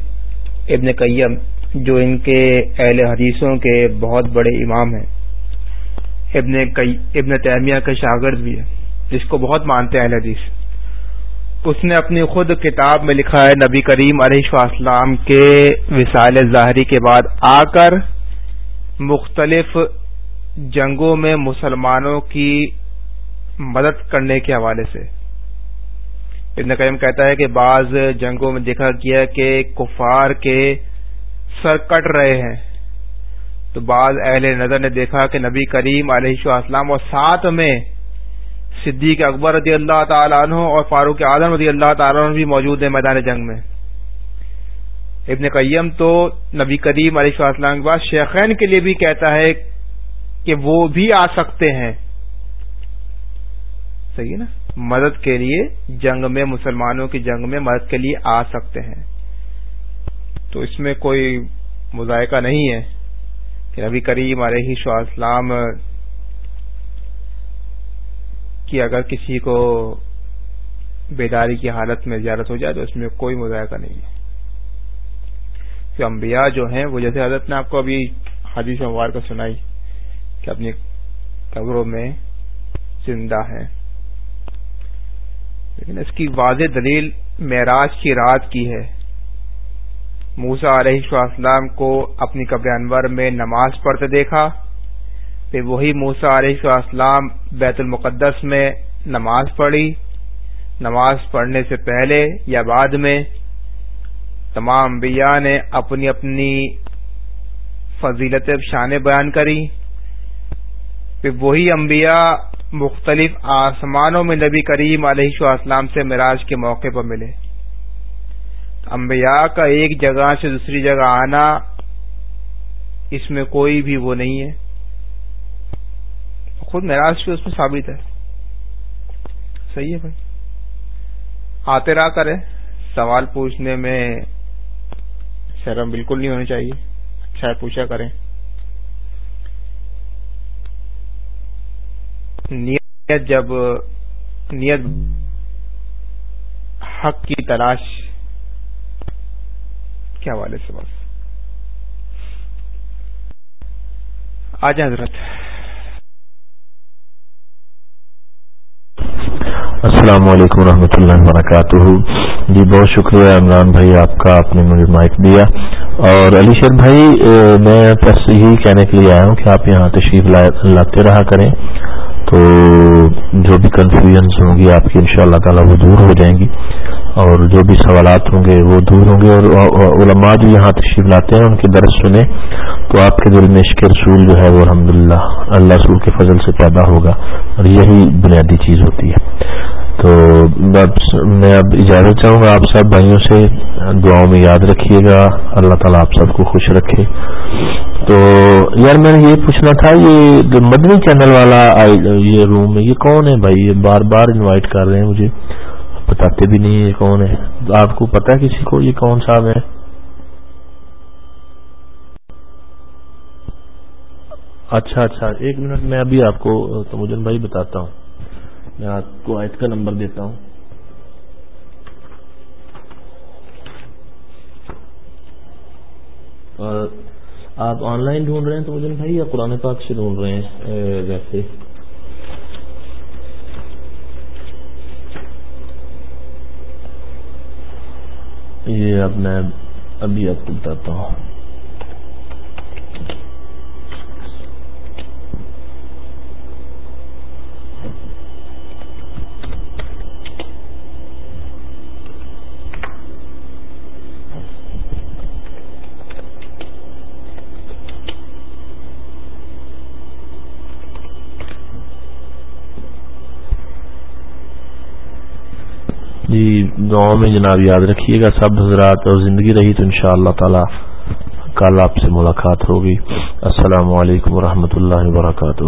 S3: ابن قیم جو ان کے اہل حدیثوں کے بہت بڑے امام ہیں، ابن ابن تیمیہ کے شاگرد بھی ہے جس کو بہت مانتے ہیں اہل حدیث۔ اس نے اپنی خود کتاب میں لکھا ہے، نبی کریم علیہ السلام کے وسائل ظاہری کے بعد آ کر مختلف جنگوں میں مسلمانوں کی مدد کرنے کے حوالے سے۔ ابن قیم کہتا ہے کہ بعض جنگوں میں دیکھا گیا کہ کفار کے سر کٹ رہے ہیں۔ تو بعض اہل نظر نے دیکھا کہ نبی کریم علیہ السلام اور ساتھ میں صدیق اکبر رضی اللہ تعالیٰ عنہ اور فاروق اعظم رضی اللہ تعالیٰ عنہ بھی موجود ہیں میدان جنگ میں۔ ابن قیم تو نبی کریم علیہ السلام کے بعد شیخین کے لیے بھی کہتا ہے کہ وہ بھی آ سکتے ہیں۔ صحیح ہے نا؟ مدد کے لیے جنگ میں، مسلمانوں کی جنگ میں مدد کے لیے آ سکتے ہیں۔ تو اس میں کوئی مذائقہ نہیں ہے کہ نبی کریم علیہ السلام کہ اگر کسی کو بیداری کی حالت میں زیارت ہو جائے تو اس میں کوئی مذائقہ نہیں ہے۔ کہ انبیاء جو ہیں وہ جیسے حضرت نے آپ کو ابھی حدیث مبارک کو سنائی کہ اپنی قبروں میں زندہ ہے لیکن اس کی واضح دلیل معراج کی رات کی ہے۔ موسا علیہ السلام کو اپنی قبر انور میں نماز پڑھتے دیکھا۔ پھر وہی موسا علیہ السلام بیت المقدس میں نماز پڑھی۔ نماز پڑھنے سے پہلے یا بعد میں تمام انبیاء نے اپنی اپنی فضیلت شان بیان کری۔ پھر وہی انبیاء مختلف آسمانوں میں نبی کریم علیہ السلام سے مراج کے موقع پر ملے۔ انبیاء کا ایک جگہ سے دوسری جگہ آنا اس میں کوئی بھی وہ نہیں ہے۔ خود نراج بھی اس میں ثابت ہے۔ صحیح ہے بھائی۔ آتے رہا کرے سوال پوچھنے میں شرم بالکل نہیں ہونی چاہیے۔ اچھا پوچھا کریں۔ نیت جب، نیت حق کی تلاش۔ کے حوالے سے بس آج حضرت
S1: السلام علیکم ورحمۃ اللہ وبرکاتہ۔ جی بہت شکریہ عمران بھائی، آپ کا آپ نے مجھے مائک دیا۔ اور علی شیر بھائی، میں بس یہی کہنے کے لیے آیا ہوں کہ آپ یہاں تشریف لاتے رہا کریں۔ تو جو بھی کنفیوژنس ہوں گی آپ کی ان شاء اللہ تعالیٰ وہ دور ہو جائیں گی اور جو بھی سوالات ہوں گے وہ دور ہوں گے اور علماء جو یہاں تشریف لاتے ہیں ان کے درس سنیں تو آپ کے دل میں عشق رسول جو ہے وہ الحمد للہ اللہ رسول کے فضل سے پیدا ہوگا اور یہی بنیادی چیز ہوتی ہے۔ تو میں اب اجازت چاہوں گا آپ سب بھائیوں سے دعاؤں میں یاد رکھیے گا۔ اللہ تعالیٰ آپ سب کو خوش رکھے۔ تو یار میں نے یہ پوچھنا تھا، یہ مدنی چینل والا یہ روم ہے یہ کون ہے بھائی؟ یہ بار بار انوائٹ کر رہے ہیں مجھے۔ بتاتے بھی نہیں یہ کون ہے۔ آپ کو پتا ہے کسی کو یہ کون صاحب ہے؟ اچھا اچھا ایک منٹ میں ابھی آپ کو تمجن بھائی بتاتا ہوں۔ میں آپ کو آیت کا نمبر دیتا ہوں۔ آپ آن لائن ڈھونڈ رہے ہیں تو مجھے بھائی یا قرآن پاک سے ڈھونڈ رہے ہیں ویسے۔ یہ اب میں ابھی آپ کو بتاتا ہوں۔ جی دعاؤں میں جناب یاد رکھیے گا، سب حضرات اور زندگی رہی تو انشاءاللہ تعالی کل آپ سے ملاقات ہوگی۔ السلام علیکم ورحمۃ اللہ وبرکاتہ۔